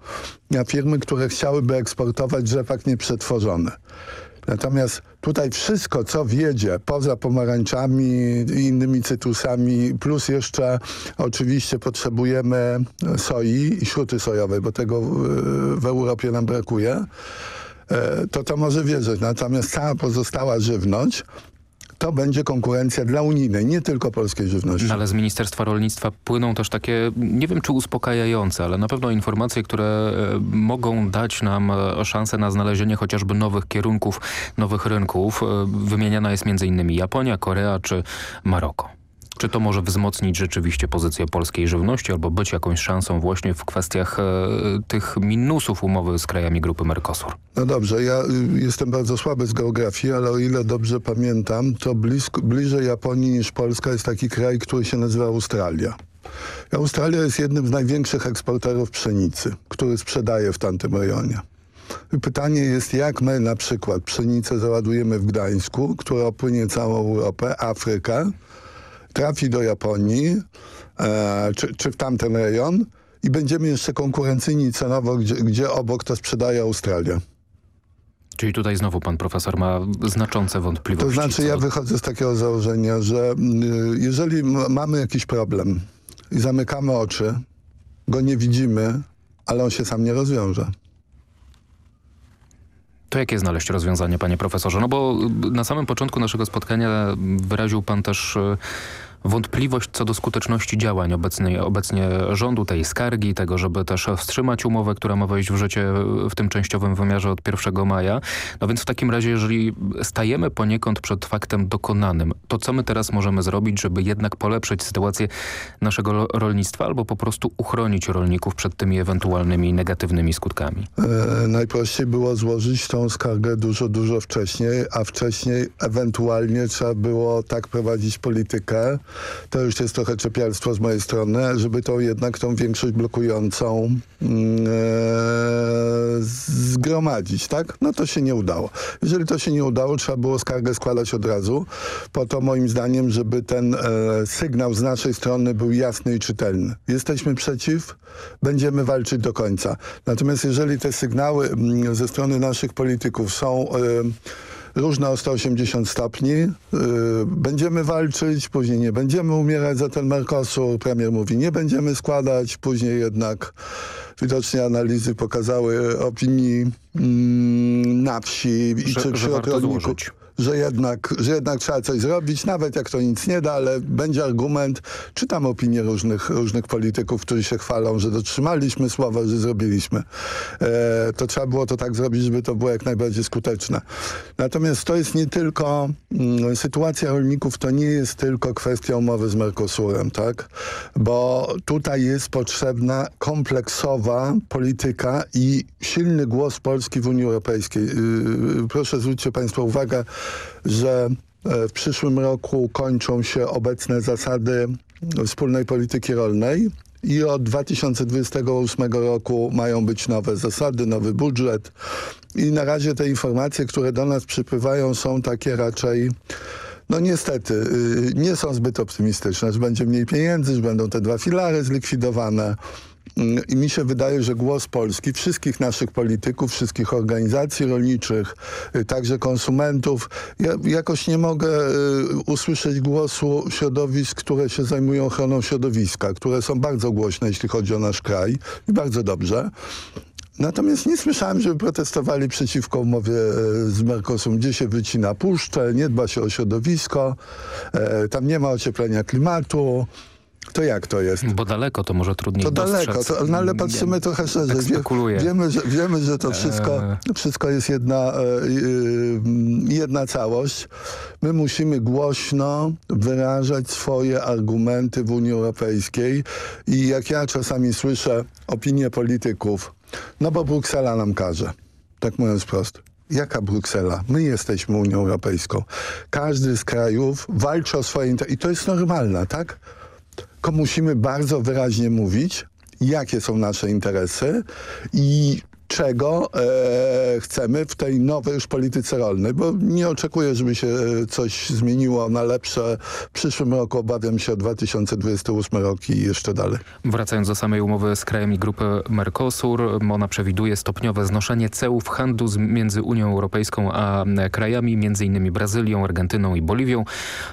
Speaker 14: na firmy, które chciałyby eksportować rzepak nieprzetworzony. Natomiast tutaj wszystko, co wiedzie poza pomarańczami i innymi cytrusami, plus jeszcze oczywiście potrzebujemy soi i śruty sojowej, bo tego w, w Europie nam brakuje, to to może wierzyć. Natomiast cała pozostała żywność to będzie konkurencja dla unijnej, nie tylko polskiej żywności.
Speaker 12: No ale z Ministerstwa Rolnictwa płyną też takie, nie wiem czy uspokajające, ale na pewno informacje, które e, mogą dać nam e, szansę na znalezienie chociażby nowych kierunków, nowych rynków. E, wymieniana jest m.in. Japonia, Korea czy Maroko. Czy to może wzmocnić rzeczywiście pozycję polskiej żywności albo być jakąś szansą właśnie w kwestiach e, tych minusów umowy z krajami grupy Mercosur?
Speaker 14: No dobrze, ja y, jestem bardzo słaby z geografii, ale o ile dobrze pamiętam, to blisko, bliżej Japonii niż Polska jest taki kraj, który się nazywa Australia. Australia jest jednym z największych eksporterów pszenicy, który sprzedaje w tamtym rejonie. Pytanie jest, jak my na przykład pszenicę załadujemy w Gdańsku, która opłynie całą Europę, Afrykę, trafi do Japonii e, czy, czy w tamten rejon i będziemy jeszcze konkurencyjni cenowo, gdzie, gdzie obok to sprzedaje Australia.
Speaker 12: Czyli tutaj znowu pan profesor ma znaczące wątpliwości.
Speaker 14: To znaczy ja wychodzę z takiego założenia, że y, jeżeli mamy jakiś problem i zamykamy oczy, go nie widzimy, ale on się sam nie rozwiąże.
Speaker 12: To jakie znaleźć rozwiązanie, panie profesorze? No bo na samym początku naszego spotkania wyraził pan też wątpliwość co do skuteczności działań obecnie, obecnie rządu, tej skargi, tego, żeby też wstrzymać umowę, która ma wejść w życie w tym częściowym wymiarze od 1 maja. No więc w takim razie, jeżeli stajemy poniekąd przed faktem dokonanym, to co my teraz możemy zrobić, żeby jednak polepszyć sytuację naszego rolnictwa albo po prostu uchronić rolników przed tymi ewentualnymi negatywnymi skutkami?
Speaker 14: E, najprościej było złożyć tą skargę dużo, dużo wcześniej, a wcześniej ewentualnie trzeba było tak prowadzić politykę, to już jest trochę czepialstwo z mojej strony, żeby to jednak tą większość blokującą e, zgromadzić, tak? No to się nie udało. Jeżeli to się nie udało, trzeba było skargę składać od razu, po to moim zdaniem, żeby ten e, sygnał z naszej strony był jasny i czytelny. Jesteśmy przeciw, będziemy walczyć do końca. Natomiast jeżeli te sygnały mm, ze strony naszych polityków są... E, różne o 180 stopni. Yy, będziemy walczyć, później nie będziemy umierać za ten Mercosur. Premier mówi, nie będziemy składać, później jednak widocznie analizy pokazały opinii mm, na wsi
Speaker 12: i czy wśród rolników
Speaker 14: że jednak, że jednak trzeba coś zrobić, nawet jak to nic nie da, ale będzie argument. Czytam opinie różnych, różnych polityków, którzy się chwalą, że dotrzymaliśmy słowa, że zrobiliśmy. E, to trzeba było to tak zrobić, żeby to było jak najbardziej skuteczne. Natomiast to jest nie tylko, mm, sytuacja rolników to nie jest tylko kwestia umowy z Mercosurem, tak? Bo tutaj jest potrzebna kompleksowa polityka i silny głos Polski w Unii Europejskiej. Yy, proszę zwróćcie Państwo uwagę, że e, w przyszłym roku kończą się obecne zasady wspólnej polityki rolnej i od 2028 roku mają być nowe zasady, nowy budżet i na razie te informacje, które do nas przypływają są takie raczej no niestety y, nie są zbyt optymistyczne, że będzie mniej pieniędzy, że będą te dwa filary zlikwidowane. Mm, I mi się wydaje, że głos Polski, wszystkich naszych polityków, wszystkich organizacji rolniczych, y, także konsumentów, ja jakoś nie mogę y, usłyszeć głosu środowisk, które się zajmują ochroną środowiska, które są bardzo głośne, jeśli chodzi o nasz kraj i bardzo dobrze. Natomiast nie słyszałem, żeby protestowali przeciwko umowie e, z Mercosur, gdzie się wycina puszcze, nie dba się o środowisko, tam nie ma ocieplenia klimatu, to jak to jest?
Speaker 12: Bo daleko, to może trudniej
Speaker 14: To
Speaker 12: dostrzec.
Speaker 14: daleko, to, no ale patrzymy trochę szerzej.
Speaker 12: Tak spekuluję.
Speaker 14: wiemy, że, wiemy, że to wszystko, eee. wszystko jest jedna, e, jedna całość. My musimy głośno wyrażać swoje argumenty w Unii Europejskiej i jak ja czasami słyszę opinie polityków, no bo Bruksela nam każe, tak mówiąc prosto. Jaka Bruksela? My jesteśmy Unią Europejską. Każdy z krajów walczy o swoje interesy i to jest normalne, tak? Tylko musimy bardzo wyraźnie mówić, jakie są nasze interesy i czego e, chcemy w tej nowej już polityce rolnej, bo nie oczekuję, żeby się coś zmieniło na lepsze. W przyszłym roku obawiam się o 2028 rok i jeszcze dalej.
Speaker 12: Wracając do samej umowy z krajami grupy Mercosur, ona przewiduje stopniowe znoszenie cełów handlu między Unią Europejską a krajami, m.in. Brazylią, Argentyną i Boliwią.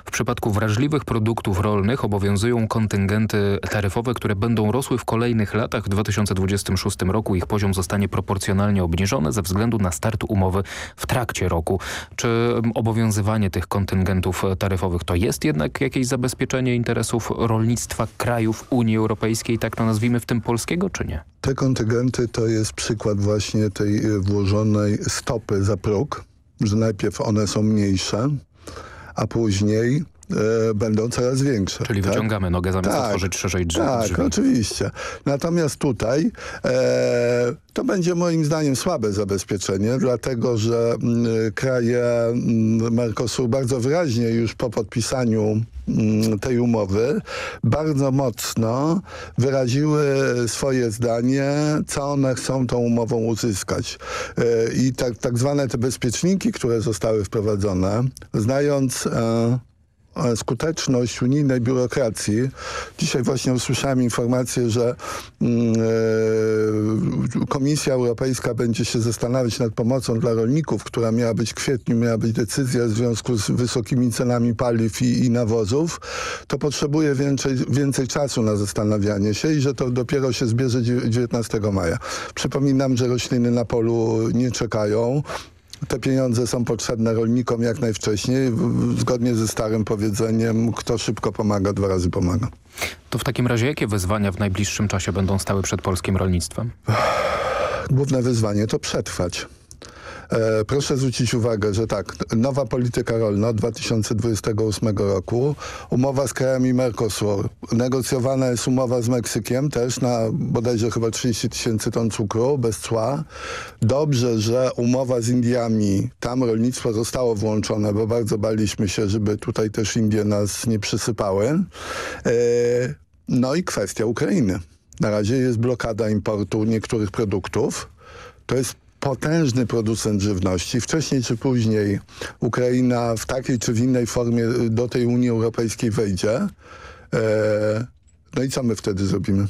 Speaker 12: W przypadku wrażliwych produktów rolnych obowiązują kontyngenty taryfowe, które będą rosły w kolejnych latach. W 2026 roku ich poziom zostanie proponowany proporcjonalnie obniżone ze względu na start umowy w trakcie roku. Czy obowiązywanie tych kontyngentów taryfowych to jest jednak jakieś zabezpieczenie interesów rolnictwa krajów Unii Europejskiej, tak to nazwijmy, w tym polskiego, czy nie?
Speaker 14: Te kontyngenty to jest przykład właśnie tej e, włożonej stopy za próg, że najpierw one są mniejsze, a później e, będą coraz większe.
Speaker 12: Czyli tak? wyciągamy nogę zamiast tak, otworzyć szerzej drzew.
Speaker 14: Tak,
Speaker 12: drzwi.
Speaker 14: oczywiście. Natomiast tutaj e, to będzie moim zdaniem słabe zabezpieczenie, dlatego że m, mm, kraje m, mm, Mercosur bardzo wyraźnie już po podpisaniu m, mm, tej umowy bardzo mocno wyraziły swoje zdanie, co one chcą tą umową uzyskać. E, I tak, tak zwane te bezpieczniki, które zostały wprowadzone, znając e, skuteczność unijnej biurokracji. Dzisiaj właśnie usłyszałem informację, że e, Komisja Europejska będzie się zastanawiać nad pomocą dla rolników, która miała być w kwietniu, miała być decyzja w związku z wysokimi cenami paliw i, i nawozów, to potrzebuje więcej, więcej czasu na zastanawianie się i że to dopiero się zbierze 19 maja. Przypominam, że rośliny na polu nie czekają. Te pieniądze są potrzebne rolnikom jak najwcześniej, zgodnie ze starym powiedzeniem, kto szybko pomaga, dwa razy pomaga.
Speaker 12: To w takim razie jakie wyzwania w najbliższym czasie będą stały przed polskim rolnictwem?
Speaker 14: Główne wyzwanie to przetrwać. E, proszę zwrócić uwagę, że tak, nowa polityka rolna od 2028 roku, umowa z krajami Mercosur, negocjowana jest umowa z Meksykiem też na bodajże chyba 30 tysięcy ton cukru bez cła. Dobrze, że umowa z Indiami, tam rolnictwo zostało włączone, bo bardzo baliśmy się, żeby tutaj też Indie nas nie przysypały. E, no i kwestia Ukrainy. Na razie jest blokada importu niektórych produktów. To jest potężny producent żywności. Wcześniej czy później Ukraina w takiej czy w innej formie do tej Unii Europejskiej wejdzie. E, no i co my wtedy zrobimy?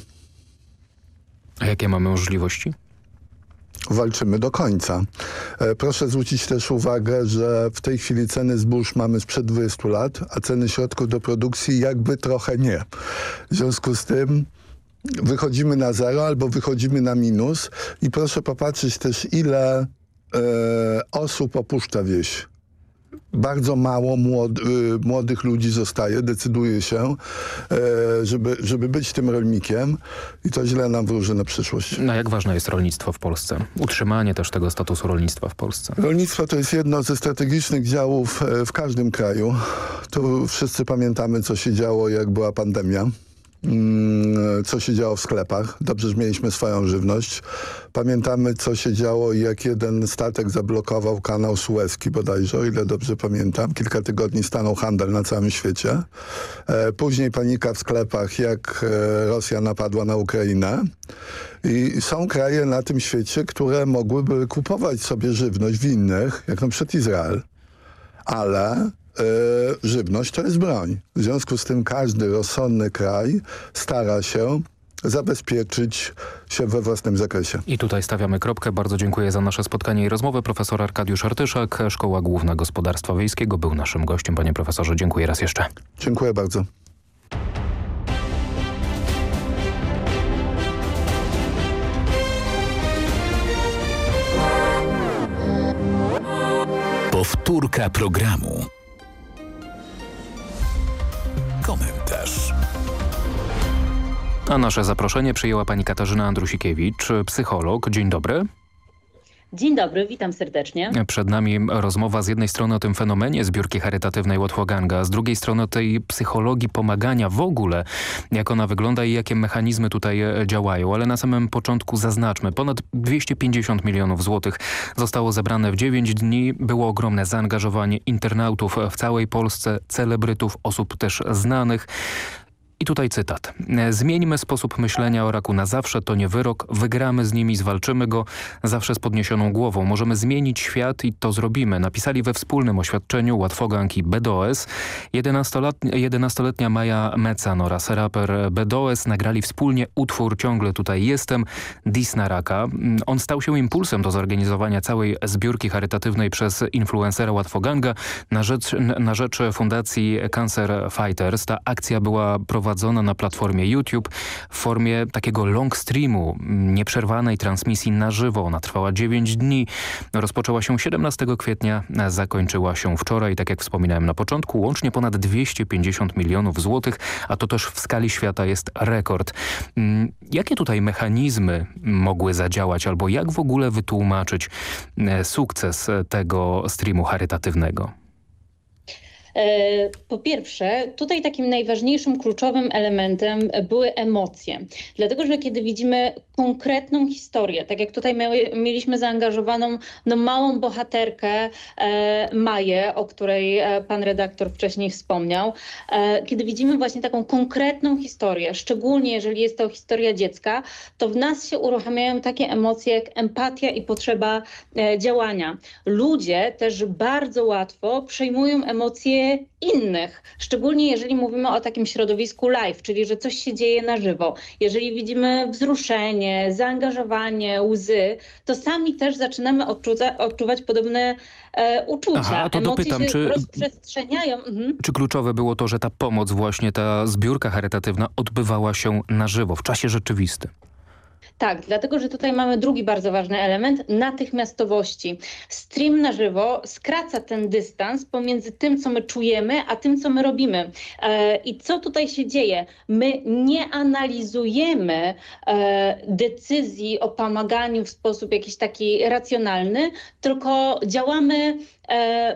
Speaker 12: A jakie mamy możliwości?
Speaker 14: walczymy do końca. E, proszę zwrócić też uwagę, że w tej chwili ceny zbóż mamy sprzed 20 lat, a ceny środków do produkcji jakby trochę nie. W związku z tym wychodzimy na zero albo wychodzimy na minus i proszę popatrzeć też ile e, osób opuszcza wieś bardzo mało młody, młodych ludzi zostaje, decyduje się, e, żeby, żeby być tym rolnikiem i to źle nam wróży na przyszłość.
Speaker 12: No jak ważne jest rolnictwo w Polsce? Utrzymanie też tego statusu rolnictwa w Polsce.
Speaker 14: Rolnictwo to jest jedno ze strategicznych działów e, w każdym kraju. Tu wszyscy pamiętamy, co się działo, jak była pandemia. Mm, co się działo w sklepach. Dobrze, że mieliśmy swoją żywność. Pamiętamy, co się działo, jak jeden statek zablokował kanał Suezki bodajże, o ile dobrze pamiętam. Kilka tygodni stanął handel na całym świecie. E, później panika w sklepach, jak e, Rosja napadła na Ukrainę. I są kraje na tym świecie, które mogłyby kupować sobie żywność w innych, jak na przykład Izrael. Ale żywność to jest broń. W związku z tym każdy rozsądny kraj stara się zabezpieczyć się we własnym zakresie.
Speaker 12: I tutaj stawiamy kropkę. Bardzo dziękuję za nasze spotkanie i rozmowę. Profesor Arkadiusz Artyszak, Szkoła Główna Gospodarstwa Wiejskiego był naszym gościem. Panie profesorze, dziękuję raz jeszcze.
Speaker 14: Dziękuję bardzo.
Speaker 11: Powtórka programu. Komentarz.
Speaker 12: A nasze zaproszenie przyjęła pani Katarzyna Andrusikiewicz, psycholog. Dzień dobry.
Speaker 15: Dzień dobry, witam serdecznie.
Speaker 12: Przed nami rozmowa z jednej strony o tym fenomenie zbiórki charytatywnej Łotwoganga, z drugiej strony o tej psychologii pomagania w ogóle, jak ona wygląda i jakie mechanizmy tutaj e, działają. Ale na samym początku zaznaczmy, ponad 250 milionów złotych zostało zebrane w 9 dni. Było ogromne zaangażowanie internautów w całej Polsce, celebrytów, osób też znanych. I tutaj cytat. Zmieńmy sposób myślenia o raku na zawsze, to nie wyrok, wygramy z nimi, zwalczymy go, zawsze z podniesioną głową. Możemy zmienić świat i to zrobimy. Napisali we wspólnym oświadczeniu Łatwogank i BDOS. 11-letnia Maja Mecan oraz raper BDOS nagrali wspólnie utwór Ciągle tutaj jestem, Dis na raka. On stał się impulsem do zorganizowania całej zbiórki charytatywnej przez influencera Łatwoganga na rzecz, na rzecz Fundacji Cancer Fighters. Ta akcja była prowadzona prowadzona na platformie YouTube w formie takiego long streamu, nieprzerwanej transmisji na żywo. Ona trwała 9 dni. Rozpoczęła się 17 kwietnia, zakończyła się wczoraj. Tak jak wspominałem na początku, łącznie ponad 250 milionów złotych, a to też w skali świata jest rekord. Mm, jakie tutaj mechanizmy mogły zadziałać albo jak w ogóle wytłumaczyć e, sukces tego streamu charytatywnego?
Speaker 15: E, po pierwsze, tutaj takim najważniejszym, kluczowym elementem były emocje. Dlatego, że kiedy widzimy konkretną historię, tak jak tutaj mieliśmy zaangażowaną no, małą bohaterkę e, Maję, o której e, pan redaktor wcześniej wspomniał, e, kiedy widzimy właśnie taką konkretną historię, szczególnie jeżeli jest to historia dziecka, to w nas się uruchamiają takie emocje jak empatia i potrzeba e, działania. Ludzie też bardzo łatwo przejmują emocje innych, szczególnie jeżeli mówimy o takim środowisku live, czyli że coś się dzieje na żywo. Jeżeli widzimy wzruszenie, zaangażowanie, łzy, to sami też zaczynamy odczuwa, odczuwać podobne e, uczucia.
Speaker 12: Aha, to
Speaker 15: Emocje
Speaker 12: dopytam,
Speaker 15: się
Speaker 12: czy,
Speaker 15: rozprzestrzeniają. Mhm.
Speaker 12: Czy kluczowe było to, że ta pomoc, właśnie ta zbiórka charytatywna odbywała się na żywo, w czasie rzeczywistym?
Speaker 15: Tak, dlatego że tutaj mamy drugi bardzo ważny element natychmiastowości. Stream na żywo skraca ten dystans pomiędzy tym, co my czujemy, a tym, co my robimy. E, I co tutaj się dzieje? My nie analizujemy e, decyzji o pomaganiu w sposób jakiś taki racjonalny, tylko działamy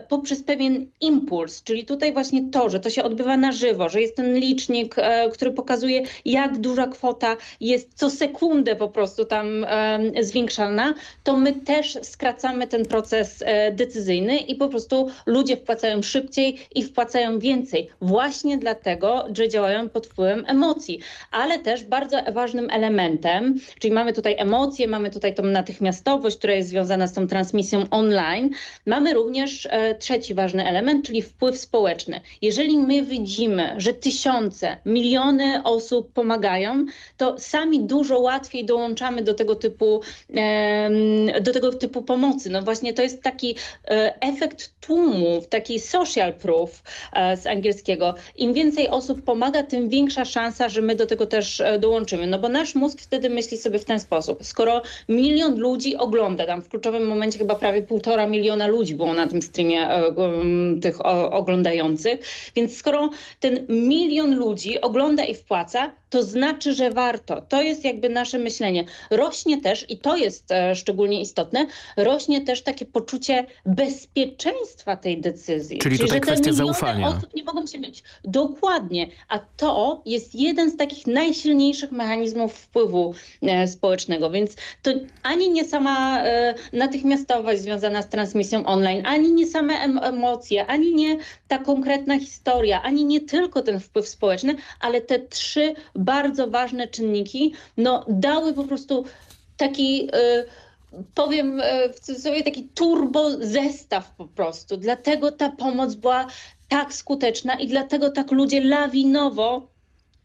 Speaker 15: poprzez pewien impuls, czyli tutaj właśnie to, że to się odbywa na żywo, że jest ten licznik, e, który pokazuje, jak duża kwota jest co sekundę po prostu tam e, zwiększana, to my też skracamy ten proces e, decyzyjny i po prostu ludzie wpłacają szybciej i wpłacają więcej. Właśnie dlatego, że działają pod wpływem emocji. Ale też bardzo ważnym elementem, czyli mamy tutaj emocje, mamy tutaj tą natychmiastowość, która jest związana z tą transmisją online. Mamy również e, trzeci ważny element, czyli wpływ społeczny. Jeżeli my widzimy, że tysiące, miliony osób pomagają, to sami dużo łatwiej dołączamy do tego typu, do tego typu pomocy. No właśnie to jest taki e, efekt tłumu, taki social proof e, z angielskiego. Im więcej osób pomaga, tym większa szansa, że my do tego też dołączymy. No bo nasz mózg wtedy myśli sobie w ten sposób. Skoro milion ludzi ogląda, tam w kluczowym momencie chyba prawie półtora miliona ludzi było na tym streamie e, tych oglądających, więc skoro ten milion ludzi ogląda i wpłaca, to znaczy, że warto. To jest jakby nasze myślenie. Rośnie też, i to jest e, szczególnie istotne, rośnie też takie poczucie bezpieczeństwa tej decyzji.
Speaker 12: Czyli tutaj
Speaker 15: że
Speaker 12: kwestia zaufania.
Speaker 15: osób nie mogą się mylić. Dokładnie. A to jest jeden z takich najsilniejszych mechanizmów wpływu e, społecznego. Więc to ani nie sama e, natychmiastowość związana z transmisją online, ani nie same em emocje, ani nie ta konkretna historia, ani nie tylko ten wpływ społeczny, ale te trzy bardzo ważne czynniki no, dały po prostu taki... E, powiem e, w cudzysłowie, taki turbo zestaw po prostu. Dlatego ta pomoc była tak skuteczna i dlatego tak ludzie lawinowo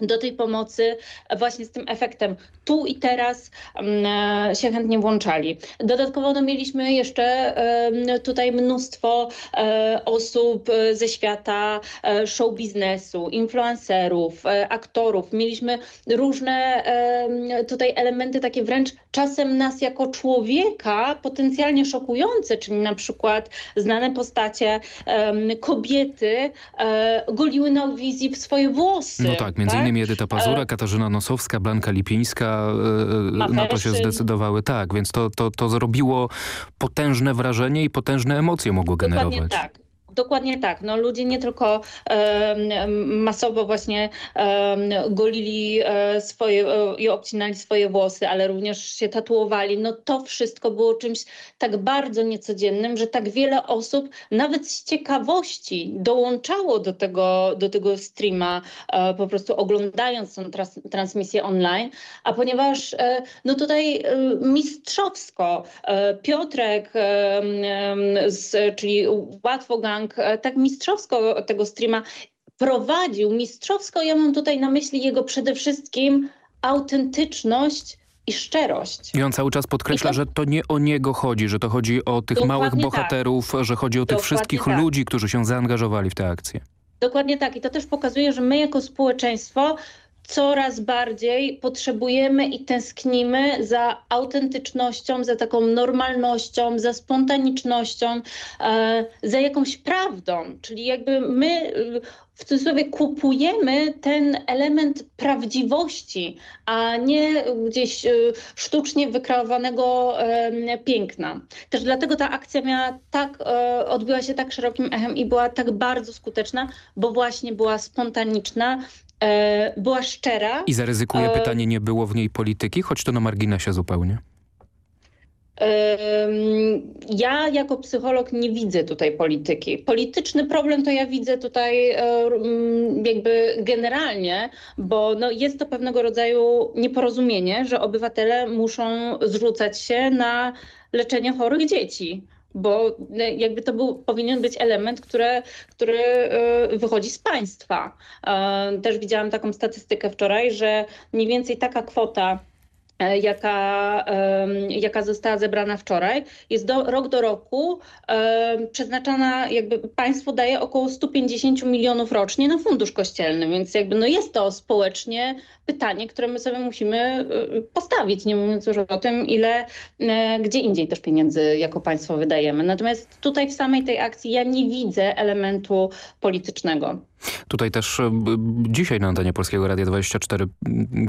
Speaker 15: do tej pomocy właśnie z tym efektem tu i teraz um, się chętnie włączali. Dodatkowo no, mieliśmy jeszcze tutaj mnóstwo um, osób ze świata show biznesu, influencerów, aktorów. Mieliśmy różne tutaj elementy takie wręcz czasem nas jako człowieka potencjalnie szokujące, czyli na przykład znane postacie kobiety goliły na wizji swoje włosy.
Speaker 12: No tak, między
Speaker 15: tak?
Speaker 12: Innymi Edyta Pazura, Katarzyna Nosowska, Blanka Lipińska e, na to się zdecydowały. Tak, więc to, to, to zrobiło potężne wrażenie i potężne emocje mogło generować.
Speaker 15: Dokładnie tak. Dokładnie tak. No, ludzie nie tylko e, masowo właśnie e, golili e, swoje i obcinali swoje włosy, ale również się tatuowali. No to wszystko było czymś tak bardzo niecodziennym, że tak wiele osób nawet z ciekawości dołączało do tego, do tego streama, e, po prostu oglądając tą trans transmisję online. A ponieważ e, no tutaj e, mistrzowsko Piotrek, z, czyli Łatwo Gang, tak mistrzowsko tego streama prowadził. Mistrzowsko ja mam tutaj na myśli jego przede wszystkim autentyczność i szczerość.
Speaker 12: I on cały czas podkreśla, to... że to nie o niego chodzi, że to chodzi o tych
Speaker 15: Dokładnie
Speaker 12: małych bohaterów,
Speaker 15: tak.
Speaker 12: że chodzi o tych
Speaker 15: Dokładnie
Speaker 12: wszystkich
Speaker 15: tak.
Speaker 12: ludzi, którzy się zaangażowali w tę akcję.
Speaker 15: Dokładnie tak. I to też pokazuje, że my jako społeczeństwo coraz bardziej potrzebujemy i tęsknimy za autentycznością, za taką normalnością, za spontanicznością, e, za jakąś prawdą. Czyli jakby my w cudzysłowie kupujemy ten element prawdziwości, a nie gdzieś e, sztucznie wykreowanego e, piękna. Też dlatego ta akcja miała tak, e, odbyła się tak szerokim echem i była tak bardzo skuteczna, bo właśnie była spontaniczna, e, była szczera.
Speaker 12: I zaryzykuję
Speaker 15: E,
Speaker 12: pytanie, nie było w niej polityki, choć to na marginesie zupełnie.
Speaker 15: Ja jako psycholog nie widzę tutaj polityki. Polityczny problem to ja widzę tutaj e, jakby generalnie, bo no jest to pewnego rodzaju nieporozumienie, że obywatele muszą zrzucać się na leczenie chorych dzieci. Bo e, jakby to był, powinien być element, który, który wychodzi z państwa. E, Też widziałam taką statystykę wczoraj, że mniej więcej taka kwota jaka, em, jaka została zebrana wczoraj, jest do, rok do roku przeznaczana, jakby państwo daje około 150 milionów rocznie na fundusz kościelny, więc jakby no jest to społecznie pytanie, które my sobie musimy y, postawić, nie mówiąc już o tym, ile e, gdzie indziej też pieniędzy jako państwo wydajemy. Natomiast tutaj w samej tej akcji ja nie widzę elementu politycznego.
Speaker 12: Tutaj też e, dzisiaj na antenie Polskiego Radia 24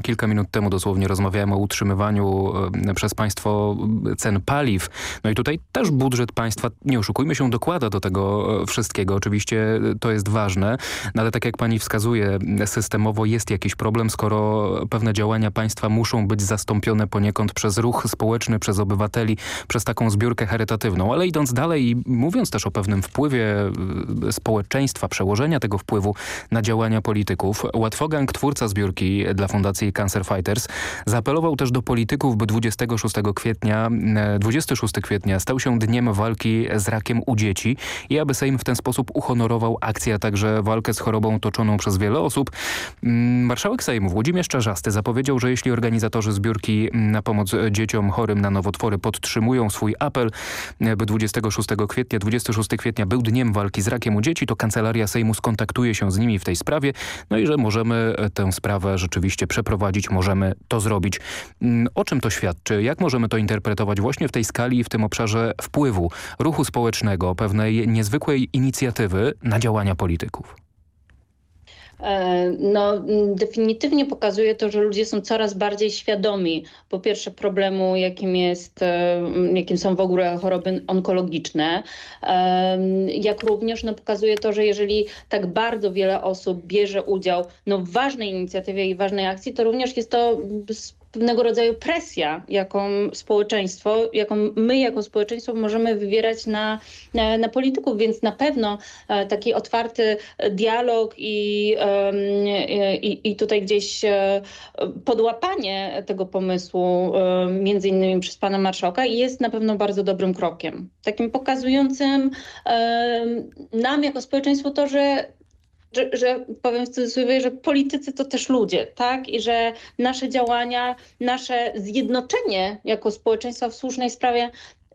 Speaker 12: kilka minut temu dosłownie rozmawiałem o utrzymywaniu e, przez państwo cen paliw. No i tutaj też budżet państwa, nie oszukujmy się, dokłada do tego e, wszystkiego. Oczywiście to jest ważne, no ale tak jak pani wskazuje, systemowo jest jakiś problem, skoro pewne działania państwa muszą być zastąpione poniekąd przez ruch społeczny, przez obywateli, przez taką zbiórkę charytatywną. Ale idąc dalej i mówiąc też o pewnym wpływie społeczeństwa, przełożenia tego wpływu wpływu na działania polityków. Łatwogang, twórca zbiórki dla Fundacji Cancer Fighters, zaapelował też do polityków, by 26 kwietnia, 26 e, kwietnia stał się dniem walki z rakiem u dzieci i aby Sejm w ten sposób uhonorował akcję, a także walkę z chorobą toczoną przez wiele osób. Mm, marszałek Sejmu Włodzimierz Czarzasty zapowiedział, że jeśli organizatorzy zbiórki na pomoc dzieciom chorym na nowotwory podtrzymują swój apel, e, by 26 kwietnia, 26 kwietnia był dniem walki z rakiem u dzieci, to Kancelaria Sejmu skontaktuje się z nimi w tej sprawie, no i że możemy e, tę sprawę rzeczywiście przeprowadzić, możemy to zrobić. Mm, o czym to świadczy? Jak możemy to interpretować właśnie w tej skali i w tym obszarze wpływu ruchu społecznego, pewnej niezwykłej inicjatywy na działania polityków?
Speaker 15: E, no, definitywnie pokazuje to, że ludzie są coraz bardziej świadomi po pierwsze problemu, jakim, jest, e, jakim są w ogóle choroby onkologiczne, e, jak również no, pokazuje to, że jeżeli tak bardzo wiele osób bierze udział no, w ważnej inicjatywie i ważnej akcji, to również jest to pewnego rodzaju presja, jaką społeczeństwo, jaką my jako społeczeństwo możemy wywierać na, na, polityków, więc na pewno e, taki otwarty dialog i, i, i tutaj gdzieś e, podłapanie tego pomysłu e, między innymi przez pana marszałka jest na pewno bardzo dobrym krokiem. Takim pokazującym nam jako społeczeństwo to, że że, że powiem w cudzysłowie, że politycy to też ludzie, tak? I że nasze działania, nasze zjednoczenie jako społeczeństwa w słusznej sprawie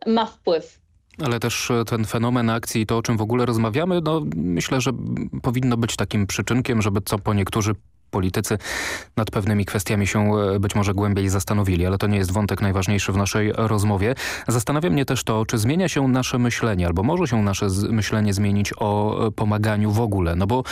Speaker 15: ma wpływ.
Speaker 12: Ale też e, ten fenomen akcji i to, o czym w ogóle rozmawiamy, no myślę, że powinno być takim przyczynkiem, żeby co po niektórzy politycy nad pewnymi kwestiami się e, być może głębiej zastanowili, ale to nie jest wątek najważniejszy w naszej rozmowie. Zastanawia mnie też to, czy zmienia się nasze myślenie, albo może się nasze myślenie zmienić o e, pomaganiu w ogóle, no bo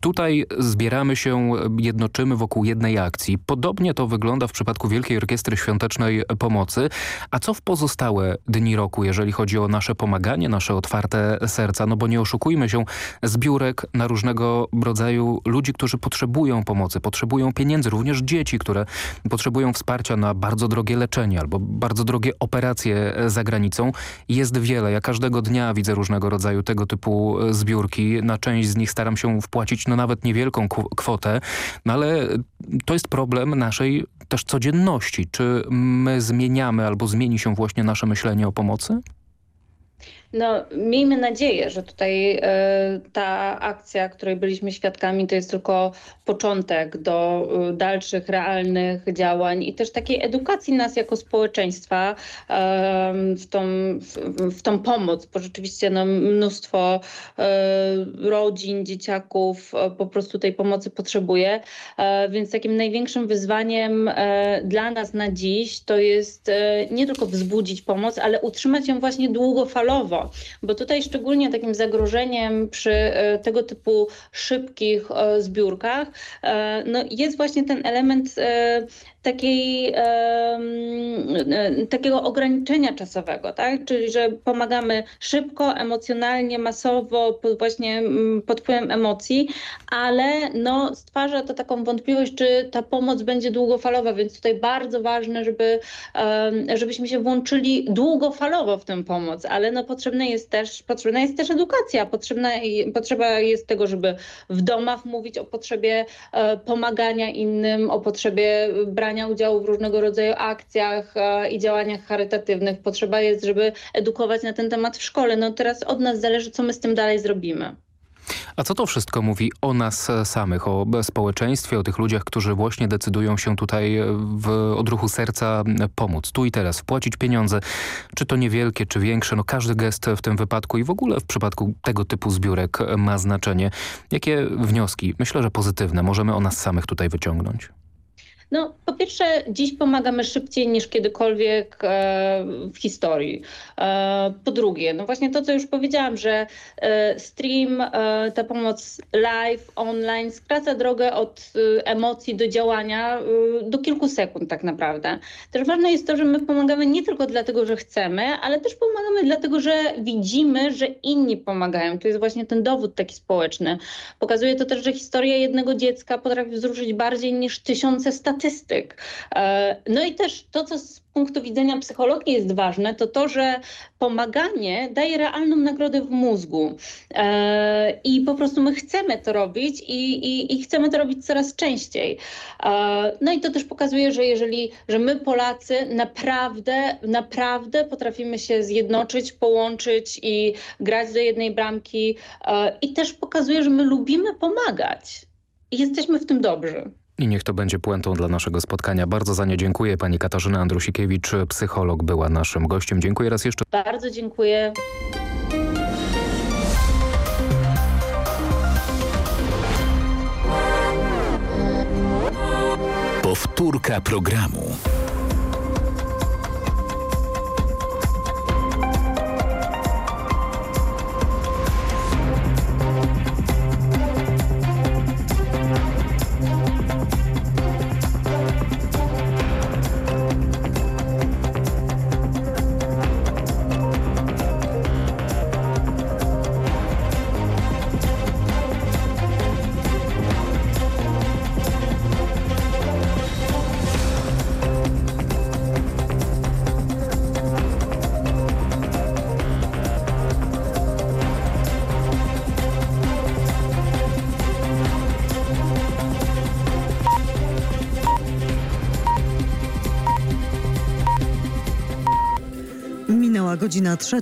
Speaker 12: tutaj zbieramy się, jednoczymy wokół jednej akcji. Podobnie to wygląda w przypadku Wielkiej Orkiestry Świątecznej Pomocy. A co w pozostałe dni roku, jeżeli chodzi o nasze pomaganie, nasze otwarte serca? No bo nie oszukujmy się, zbiórek na różnego rodzaju ludzi, którzy potrzebują potrzebują pomocy, potrzebują pieniędzy, również dzieci, które potrzebują wsparcia na bardzo drogie leczenie albo bardzo drogie operacje za granicą. Jest wiele. Ja każdego dnia widzę różnego rodzaju tego typu zbiórki. Na część z nich staram się wpłacić no nawet niewielką kwotę, no ale to jest problem naszej też codzienności. Czy my zmieniamy albo zmieni się właśnie nasze myślenie o pomocy?
Speaker 15: No, miejmy nadzieję, że tutaj y, ta akcja, której byliśmy świadkami, to jest tylko początek do y, dalszych, realnych działań i też takiej edukacji nas jako społeczeństwa y, w, tą, w, tą pomoc, bo rzeczywiście no, mnóstwo rodzin, dzieciaków po prostu tej pomocy potrzebuje, więc takim największym wyzwaniem dla nas na dziś to jest nie tylko wzbudzić pomoc, ale utrzymać ją właśnie długofalowo, bo tutaj szczególnie takim zagrożeniem przy e, tego typu szybkich e, zbiórkach e, no jest właśnie ten element takiej, takiego ograniczenia czasowego, tak? czyli że pomagamy szybko, emocjonalnie, masowo, właśnie mm, pod wpływem emocji, ale no, stwarza to taką wątpliwość, czy ta pomoc będzie długofalowa, więc tutaj bardzo ważne, żeby, żebyśmy się włączyli długofalowo w tę pomoc, ale no, potrzebna, jest też, potrzebna jest też edukacja, potrzebna, potrzeba jest tego, żeby w domach mówić o potrzebie e, pomagania innym, o potrzebie brania brania udziału w różnego rodzaju akcjach e, i działaniach charytatywnych. Potrzeba jest, żeby edukować na ten temat w szkole. No teraz od nas zależy, co my z tym dalej zrobimy.
Speaker 12: A co to wszystko mówi o nas samych, o społeczeństwie, o tych ludziach, którzy właśnie decydują się tutaj w odruchu serca pomóc, tu i teraz, wpłacić pieniądze, czy to niewielkie, czy większe, no każdy gest w tym wypadku i w ogóle w przypadku tego typu zbiórek ma znaczenie. Jakie wnioski, myślę, że pozytywne, możemy o nas samych tutaj wyciągnąć?
Speaker 15: No, po pierwsze, dziś pomagamy szybciej niż kiedykolwiek e, w historii. E, po drugie, no właśnie to, co już powiedziałam, że e, stream, ta pomoc live, online skraca drogę od emocji do działania do kilku sekund tak naprawdę. Też ważne jest to, że my pomagamy nie tylko dlatego, że chcemy, ale też pomagamy dlatego, że widzimy, że inni pomagają. To jest właśnie ten dowód taki społeczny. Pokazuje to też, że historia jednego dziecka potrafi wzruszyć bardziej niż tysiące statystyk. E, No i też to, co z punktu widzenia psychologii jest ważne, to to, że pomaganie daje realną nagrodę w mózgu. E, I po prostu my chcemy to robić i, i, i chcemy to robić coraz częściej. E, No i to też pokazuje, że jeżeli, że my Polacy naprawdę, naprawdę potrafimy się zjednoczyć, połączyć i grać do jednej bramki i też pokazuje, że my lubimy pomagać. I jesteśmy w tym dobrzy.
Speaker 12: I niech to będzie puentą dla naszego spotkania. Bardzo za nie dziękuję. Pani Katarzyna Andrusikiewicz, psycholog, była naszym gościem. Dziękuję raz jeszcze.
Speaker 15: Bardzo dziękuję.
Speaker 11: Powtórka programu.
Speaker 1: Trzecia.